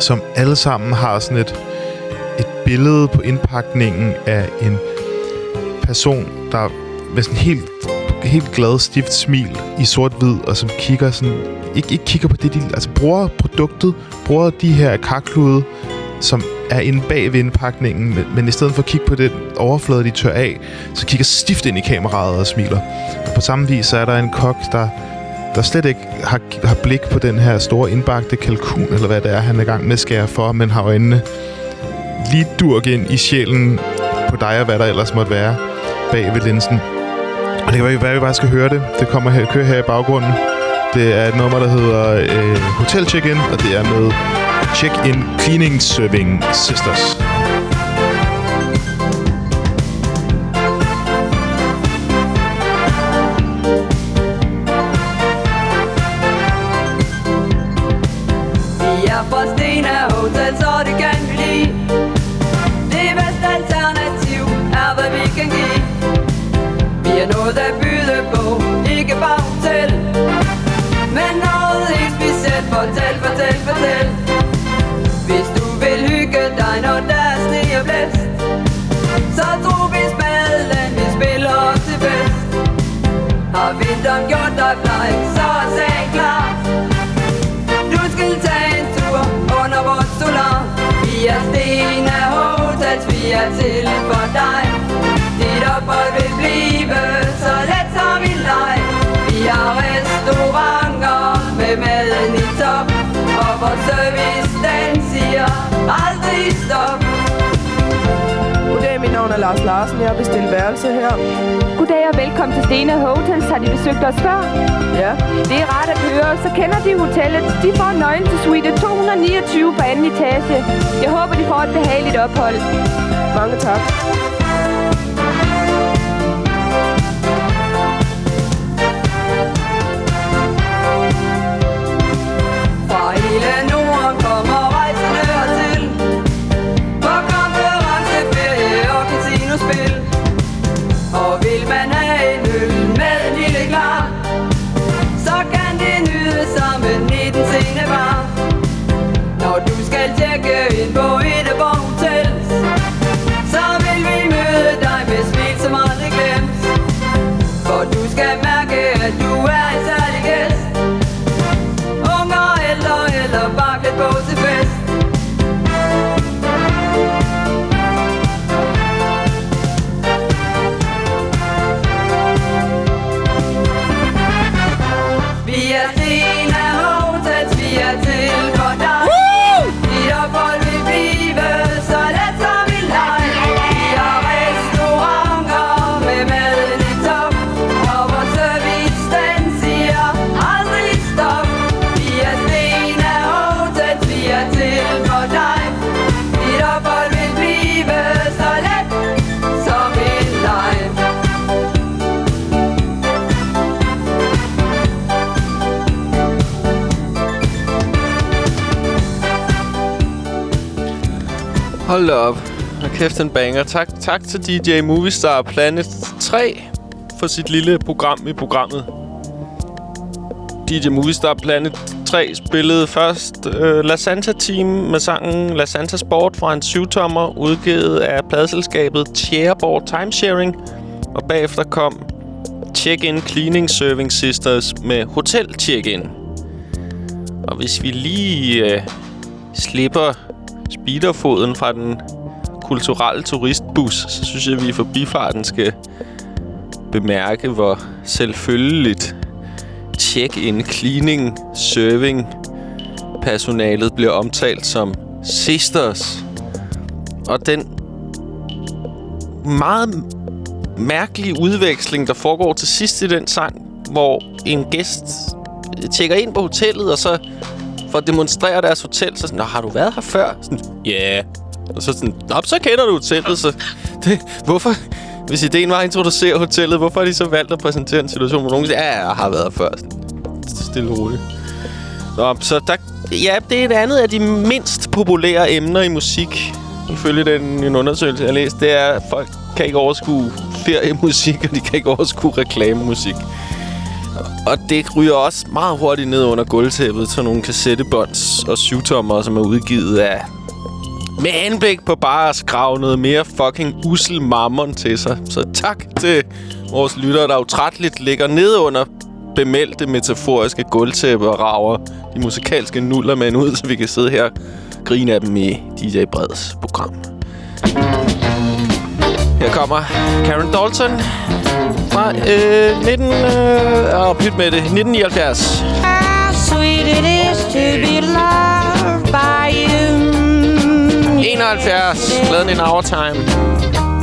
som alle sammen har sådan et, et billede på indpakningen af en person, der med sådan helt, helt glad, stift smil i sort-hvid, og som kigger sådan, ikke, ikke kigger på det, de, altså bruger produktet, bruger de her karklude, som er inde bag ved indpakningen, men, men i stedet for at kigge på den overflade, de tør af, så kigger stift ind i kameraet og smiler. Og på samme vis så er der en kok, der, der slet ikke har, har blik på den her store indbagte kalkun, eller hvad det er, han er i gang med at skære for, men har øjnene lige durk ind i sjælen på dig og hvad der ellers måtte være bag ved linsen. Og det kan være, at vi bare skal høre det. Det kommer her, kører her i baggrunden. Det er et nummer, der hedder øh, Hotel Check-In, og det er med Check-In Cleaning Serving Sisters. Vi er til for dig. Dit ophold vil blive så let som i leg. Vi har restauranter med maden i top Og vores service, den siger aldrig stop mit navn er Lars Larsen. Jeg har bestilt værelse her. Goddag og velkommen til Stena Hotels. Har de besøgt os før? Ja. Det er rart at høre. Så kender de hotellet. De får nøglen til suite 229 på anden etage. Jeg håber, de får et behageligt ophold. Mange tak. Kæft, en banger. Tak, tak til DJ Movistar Planet 3 for sit lille program i programmet. DJ Movistar Planet 3 spillede først øh, La Santa Team med sangen La Santa Sport fra en syvtommer, udgivet af pladselskabet Chairboard Timesharing. Og bagefter kom Check-In Cleaning Serving Sisters med Hotel Check-In. Og hvis vi lige øh, slipper speederfoden fra den kulturelle turistbus, så synes jeg, at vi i forbifarten skal bemærke, hvor selvfølgeligt check-in, cleaning, serving personalet bliver omtalt som sisters. Og den meget mærkelige udveksling, der foregår til sidst i den sang, hvor en gæst tjekker ind på hotellet, og så for at demonstrere deres hotel, så sådan, Nå, har du været her før? Sådan, ja. Yeah. Og så sådan, Nå, så kender du hotellet, så det, hvorfor, hvis ideen var at introducere hotellet, hvorfor har de så valgt at præsentere en situation, hvor nogen siger, ja, jeg har været før. Stille og roligt. Nå, så der, ja, det er et andet af de mindst populære emner i musik, ifølge den en undersøgelse, jeg har læst. Det er, at folk kan ikke overskue feriemusik, og de kan ikke overskue reklamemusik. Og det ryger også meget hurtigt ned under gulvtæppet til nogle kassettebånds og syvtommer, som er udgivet af... Med anblik på bare at skrave noget mere fucking usel mammon til sig. Så tak til vores lyttere, der utrætteligt ligger nede under bemeldte metaforiske gulvtæppe og rager de musikalske nuller med ud, så vi kan sidde her og grine af dem i DJ Breds program. Her kommer Karen Dalton fra øh, 19... Øh, oh, pyt med det. 1979. How sweet it is to be loved. 71. Pladen in our time.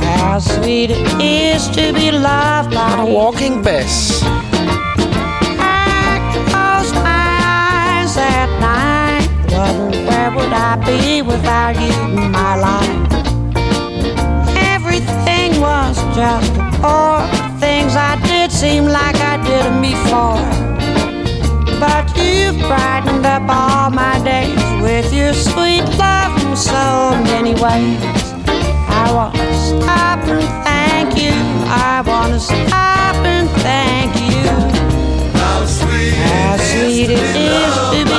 How sweet it is to be loved by you. Walking Bass. I close my eyes at night. Wonder where would I be without you in my life? Everything was just before. Things I did seem like I did them before. But you've brightened up all my days with your sweet love in so many ways. I want to stop and thank you. I want to stop and thank you. How sweet, How sweet it is to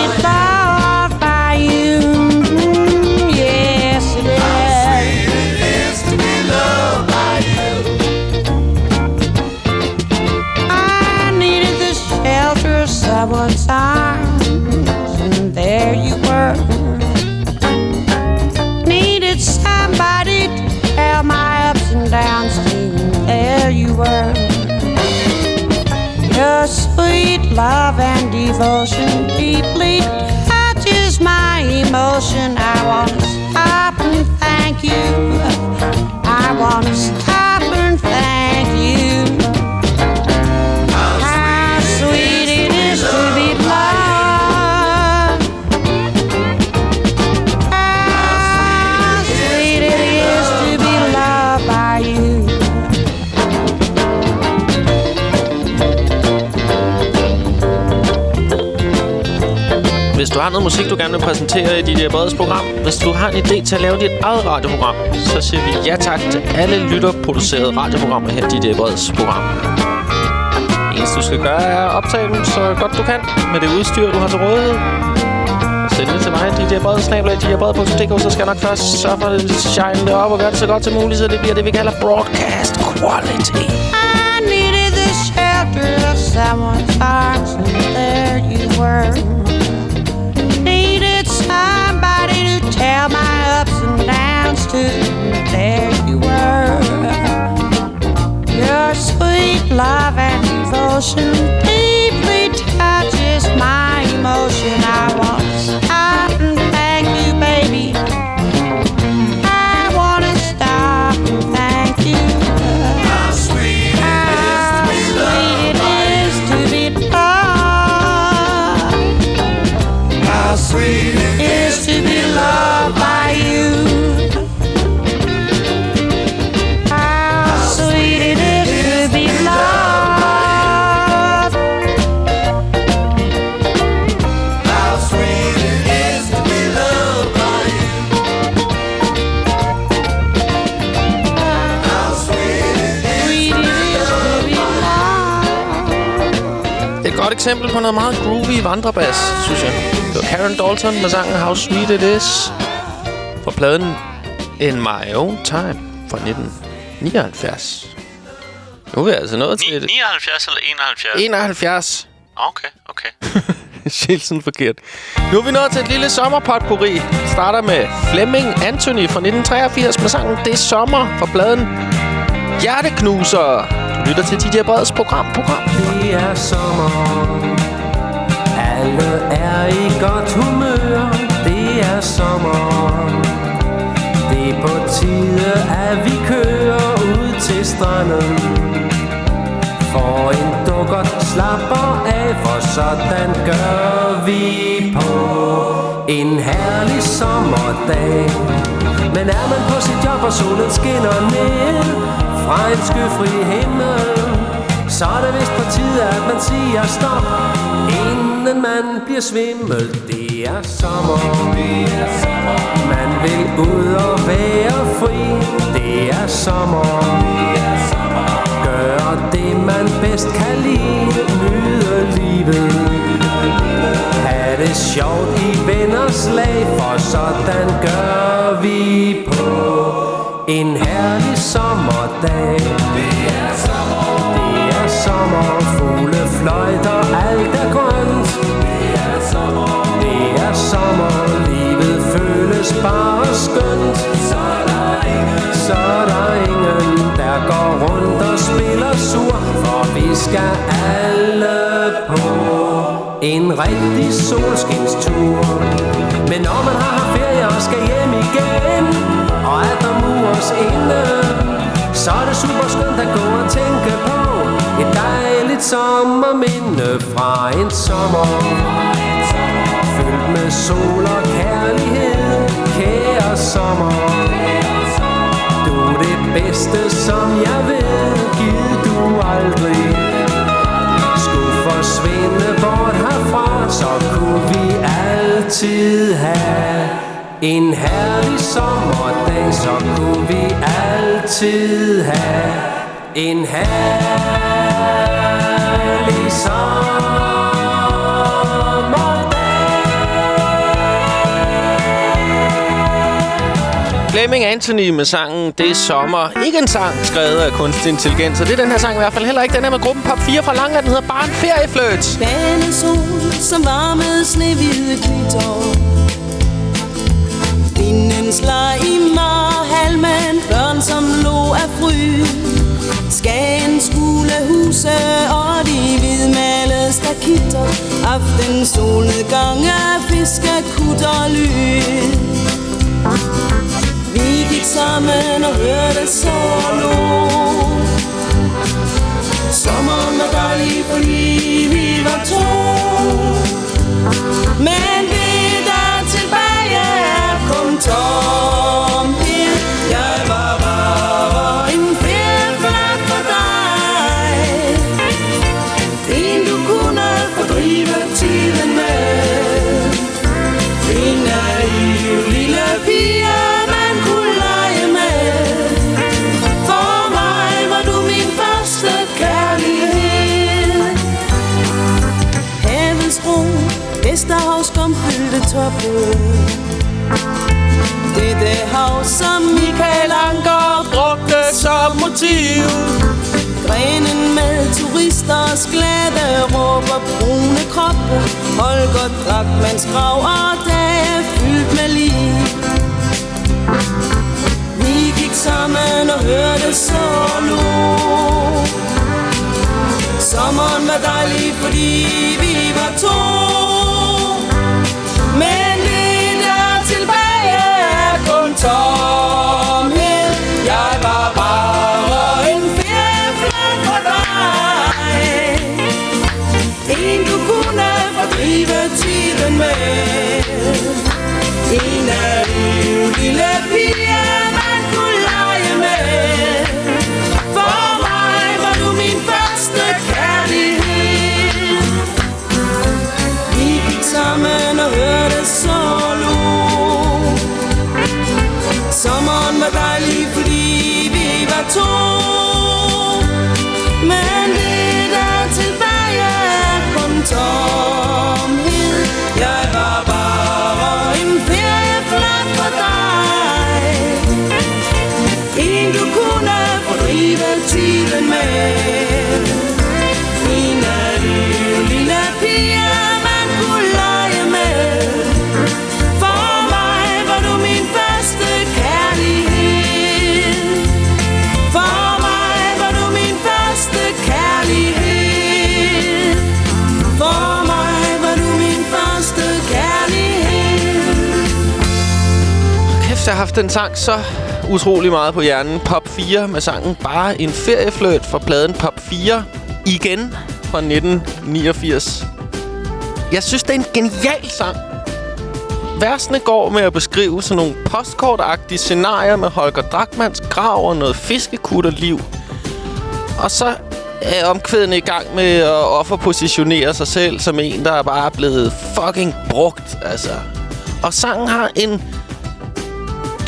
Your sweet love and devotion deeply touches my emotion. I wanna stop and thank you. I wanna stop. Har noget musik, du gerne vil præsentere i dit øh, Breds program, hvis du har en idé til at lave dit eget radioprogram, så siger vi ja tak til alle lytterproducerede radioprogrammer her i dit øh, Breds program. Det eneste, du skal gøre, er at optage dem så godt du kan med det udstyr, du har til rådighed. Send det til mig, DJ øh, Brede, snablag, djbrede.dk, så skal jeg nok først sørge for at shine det op og gøre det så godt som muligt, så det bliver det, vi kalder broadcast quality. I needed the shelter of someone's arms, and there you were. To tell my ups and downs to, and there you were. Your sweet love and devotion deeply touches my emotion. I want to stop and thank you, baby. Eksempel på noget meget groovy vandrebas, synes jeg. Det var Karen Dalton med sangen How Sweet It Is fra pladen In My Own Time fra 1979. Nu er vi altså nået til det. 79 eller 71? 71. Okay, okay. Sjælsen forkert. Nu er vi nået til et lille sommerpotpourri. Starter med Flemming Anthony fra 1983 med sangen Det er sommer fra pladen Hjerteknuser. Lytter til DJ Breds program, program. Det er sommer Alle er i godt humør. Det er sommer Det er på tide at vi kører ud til stranden. For en dukkert slapper af For sådan gør vi på En herlig sommerdag. Men er man på sit job og solen skinner ned fra en skyfri himmel. Så er det vist på tide, at man siger stop. Inden man bliver svimmel Det er sommer. Det er sommer Man vil ud og være fri Det er sommer. Det er sommer Gør det man bedst kan lide. Nyde livet. Ha' det sjovt i venners lag For sådan gør vi på en herlig sommerdag. Det er sommer Det er sommer Fugle fløjter Alt er grønt. Det er sommer Det er sommer Livet føles bare skønt. Så er der ingen Så er der ingen Der går rundt og spiller sur For vi skal alle på En rigtig solskinstur. Men når man har ferie og skal hjem igen Og er der os inde. Så er det super skønt at gå og tænke på Et dejligt sommerminde fra en sommer. Fyldt med sol og kærlighed Kære sommer. Du er det bedste som jeg ved. Givet du aldrig Skulle forsvinde bort herfra Så kunne vi altid have en herlig sommerdag Så kunne vi altid have En herlig Flemming Anthony med sangen Det er sommer. Ikke en sang skrevet af kunstig intelligens, og det er den her sang i hvert fald heller ikke. Den er med gruppen Pop 4 fra Langland, den hedder Bare en feriefløjt. Banesol, som varmede snehvide kvitter Vindens leg i marhalmen Børn som lå af fry. Skagen skule huse Og de hvidmalede stakitter. Aften solnedgang af fiskekutter lyd. Vi gik sammen og hørte solo Sommeren var dejlig, fordi vi var to. Men skumfyldte Det er det hav, som Michael Anker brugte som motiv. Grenen med turisters glæde råber brune kroppe. Holger Drachmanns grav og dage fyldt med liv. Vi gik sammen og hørte solo Sommeren var dejlig, fordi vi var to. Vi Kæft, jeg har haft den sang så utrolig meget på hjernen. Pop 4 med sangen Bare en feriefløjt fra pladen Pop 4 igen fra 1989. Jeg synes, det er en genial sang. Versene går med at beskrive sådan nogle postkortagtige scenarier med Holger Drachmanns grav og noget fiskekutterliv. Og så er omkvædene i gang med at offerpositionere sig selv som en, der er bare blevet fucking brugt, altså. Og sangen har en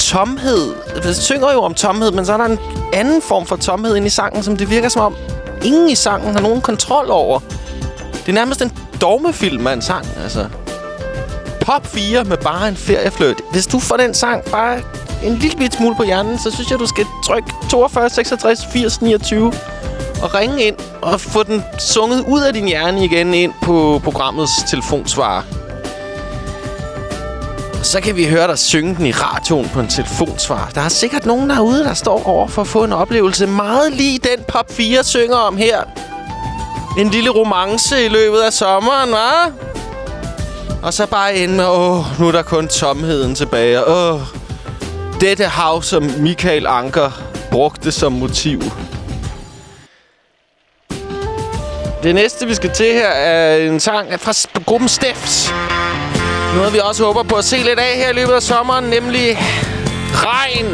tomhed. Det synger jo om tomhed, men så er der en anden form for tomhed ind i sangen, som det virker som om ingen i sangen har nogen kontrol over. Det er nærmest en dogmefilm af en sang, altså. Pop 4 med bare en feriefløjt. Hvis du får den sang bare en lille bit smule på hjernen, så synes jeg, du skal trykke 42 66 80 29 og ringe ind og få den sunget ud af din hjerne igen ind på programmets telefonsvarer. Så kan vi høre dig synge den i radioen på en telefonsvar. Der er sikkert nogen derude, der står over for at få en oplevelse meget lige den Pop 4 synger om her. En lille romance i løbet af sommeren, hva'? Og så bare ind med, åh, nu er der kun tomheden tilbage. Åh, dette hav, som Michael Anker brugte som motiv. Det næste, vi skal til her, er en sang fra gruppen Steffs. Noget, vi også håber på at se lidt af her i løbet af sommeren, nemlig regn.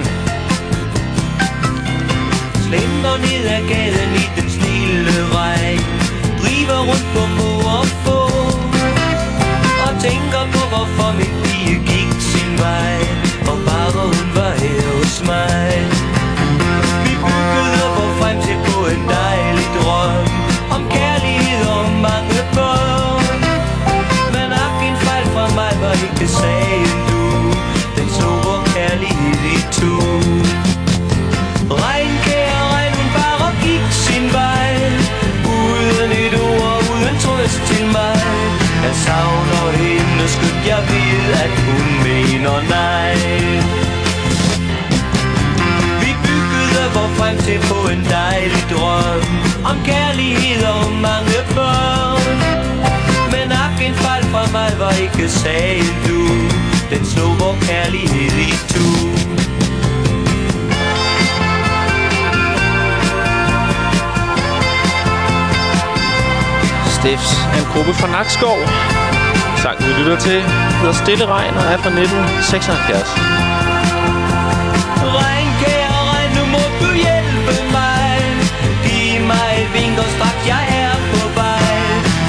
Slender ned ad gaden i den stille regn. Driver rundt på må og få. Og tænker på hvorfor min pige gik sin vej. Og bare hun var her hos mig. Mener nej Vi byggede vor fremtid på en dejlig drøm Om kærlighed og mange børn. Men ak, en fejl fra mig var ikke sagen du Den slog vor kærlighed i tu. Stiffs er en gruppe fra Nakskov. Sangen, vi lytter til, hedder Stille Regn og er fra 1976. Regn, kære regn, nu må du hjælpe mig. Giv mig et vink og straks jeg er på vej.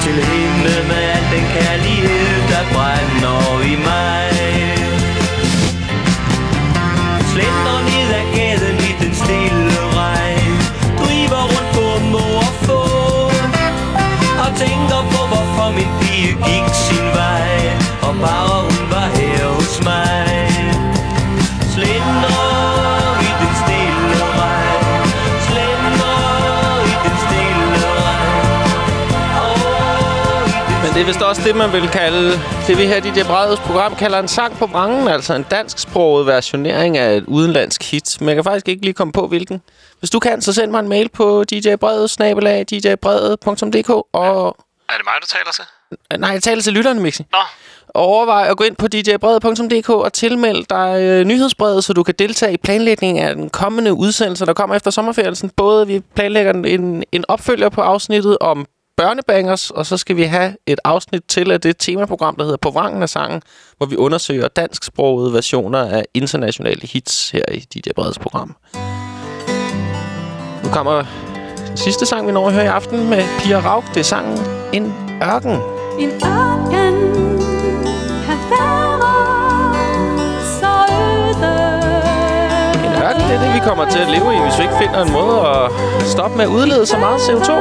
Til himlen med al den kærlighed, der brænder i mig. Slænder ned ad gaden i den stille regn. Driver rundt på må og få. Og tænker på, hvorfor min pige gik sin vej Og bare hun var her hos mig Slender i den stille regn Slender i den stille regn Men det er vist også det, man vil kalde... Det vi her i DJ Breds program kalder en sang på vrangen. Altså en dansksproget versionering af et udenlandsk hit. Men jeg kan faktisk ikke lige komme på, hvilken. Hvis du kan, så send mig en mail på djbredet, snabelag, djbredet.dk og... Er det mig, du taler til? Nej, jeg taler til lytterne, Mixi. Nå. Og overvej at gå ind på djbredet.dk og tilmelde dig øh, nyhedsbrevet, så du kan deltage i planlægningen af den kommende udsendelse, der kommer efter sommerferien. Både vi planlægger en, en opfølger på afsnittet om børnebangers, og så skal vi have et afsnit til af det temaprogram, der hedder På vrangen af sangen, hvor vi undersøger dansksprogede versioner af internationale hits her i DJ Breds program. Nu kommer den sidste sang, vi når at høre i aften med Pia Rauk. Det er sangen En Ørken. En ørken kan være så øde. En ørken, det er det, vi kommer til at leve i, hvis vi ikke finder en måde at stoppe med at udlede så meget CO2.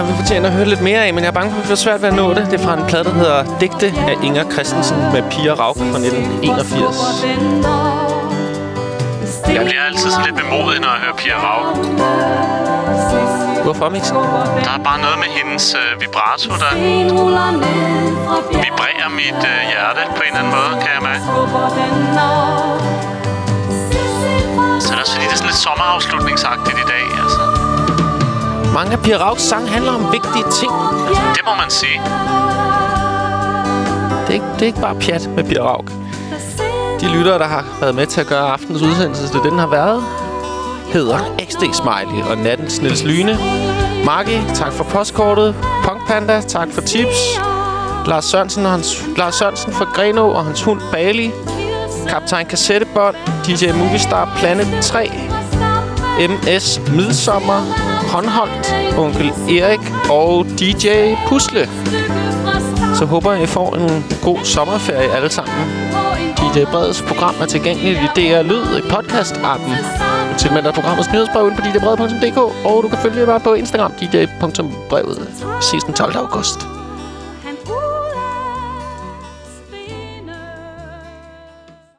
Har vi fortjent at høre lidt mere af, men jeg er bange for, at vi får svært ved at nå det. Det er fra en plade, der hedder Digte af Inger Christensen med Pia Rauk fra 1981. Jeg bliver altid sådan lidt bemodig, når jeg hører Pia Rav. Hvorfor, Mixen? Der er bare noget med hendes øh, vibrato, der vibrerer mit øh, hjerte på en eller anden måde, kan jeg mærke. Så er det også fordi, det er sådan lidt sommerafslutningsagtigt i dag, altså. Mange af Pia Rauks sang handler om vigtige ting. Det må man sige. Det er ikke, det er ikke bare pjat med Pia Rauk. De lyttere, der har været med til at gøre aftens udsendelse, til den har været, hedder XD Smiley og Nattens Niels Lyne. Marki, tak for postkortet. Punk Panda, tak for tips. Lars Sørensen, og hans, Lars Sørensen fra Greno og hans hund Bali. Kaptajn Kassettebånd, DJ Movistar Planet 3. MS Midsommer, Håndholdt, Onkel Erik og DJ Pusle. Så håber jeg, I får en god sommerferie alle sammen. DJ Breds program er tilgængeligt i DR Lyd i podcast-appen. Du tilmelder programmets nyhedsbrev ind på djbred.dk, og du kan følge mig på Instagram, dj.brevet. Vi ses den 12. august.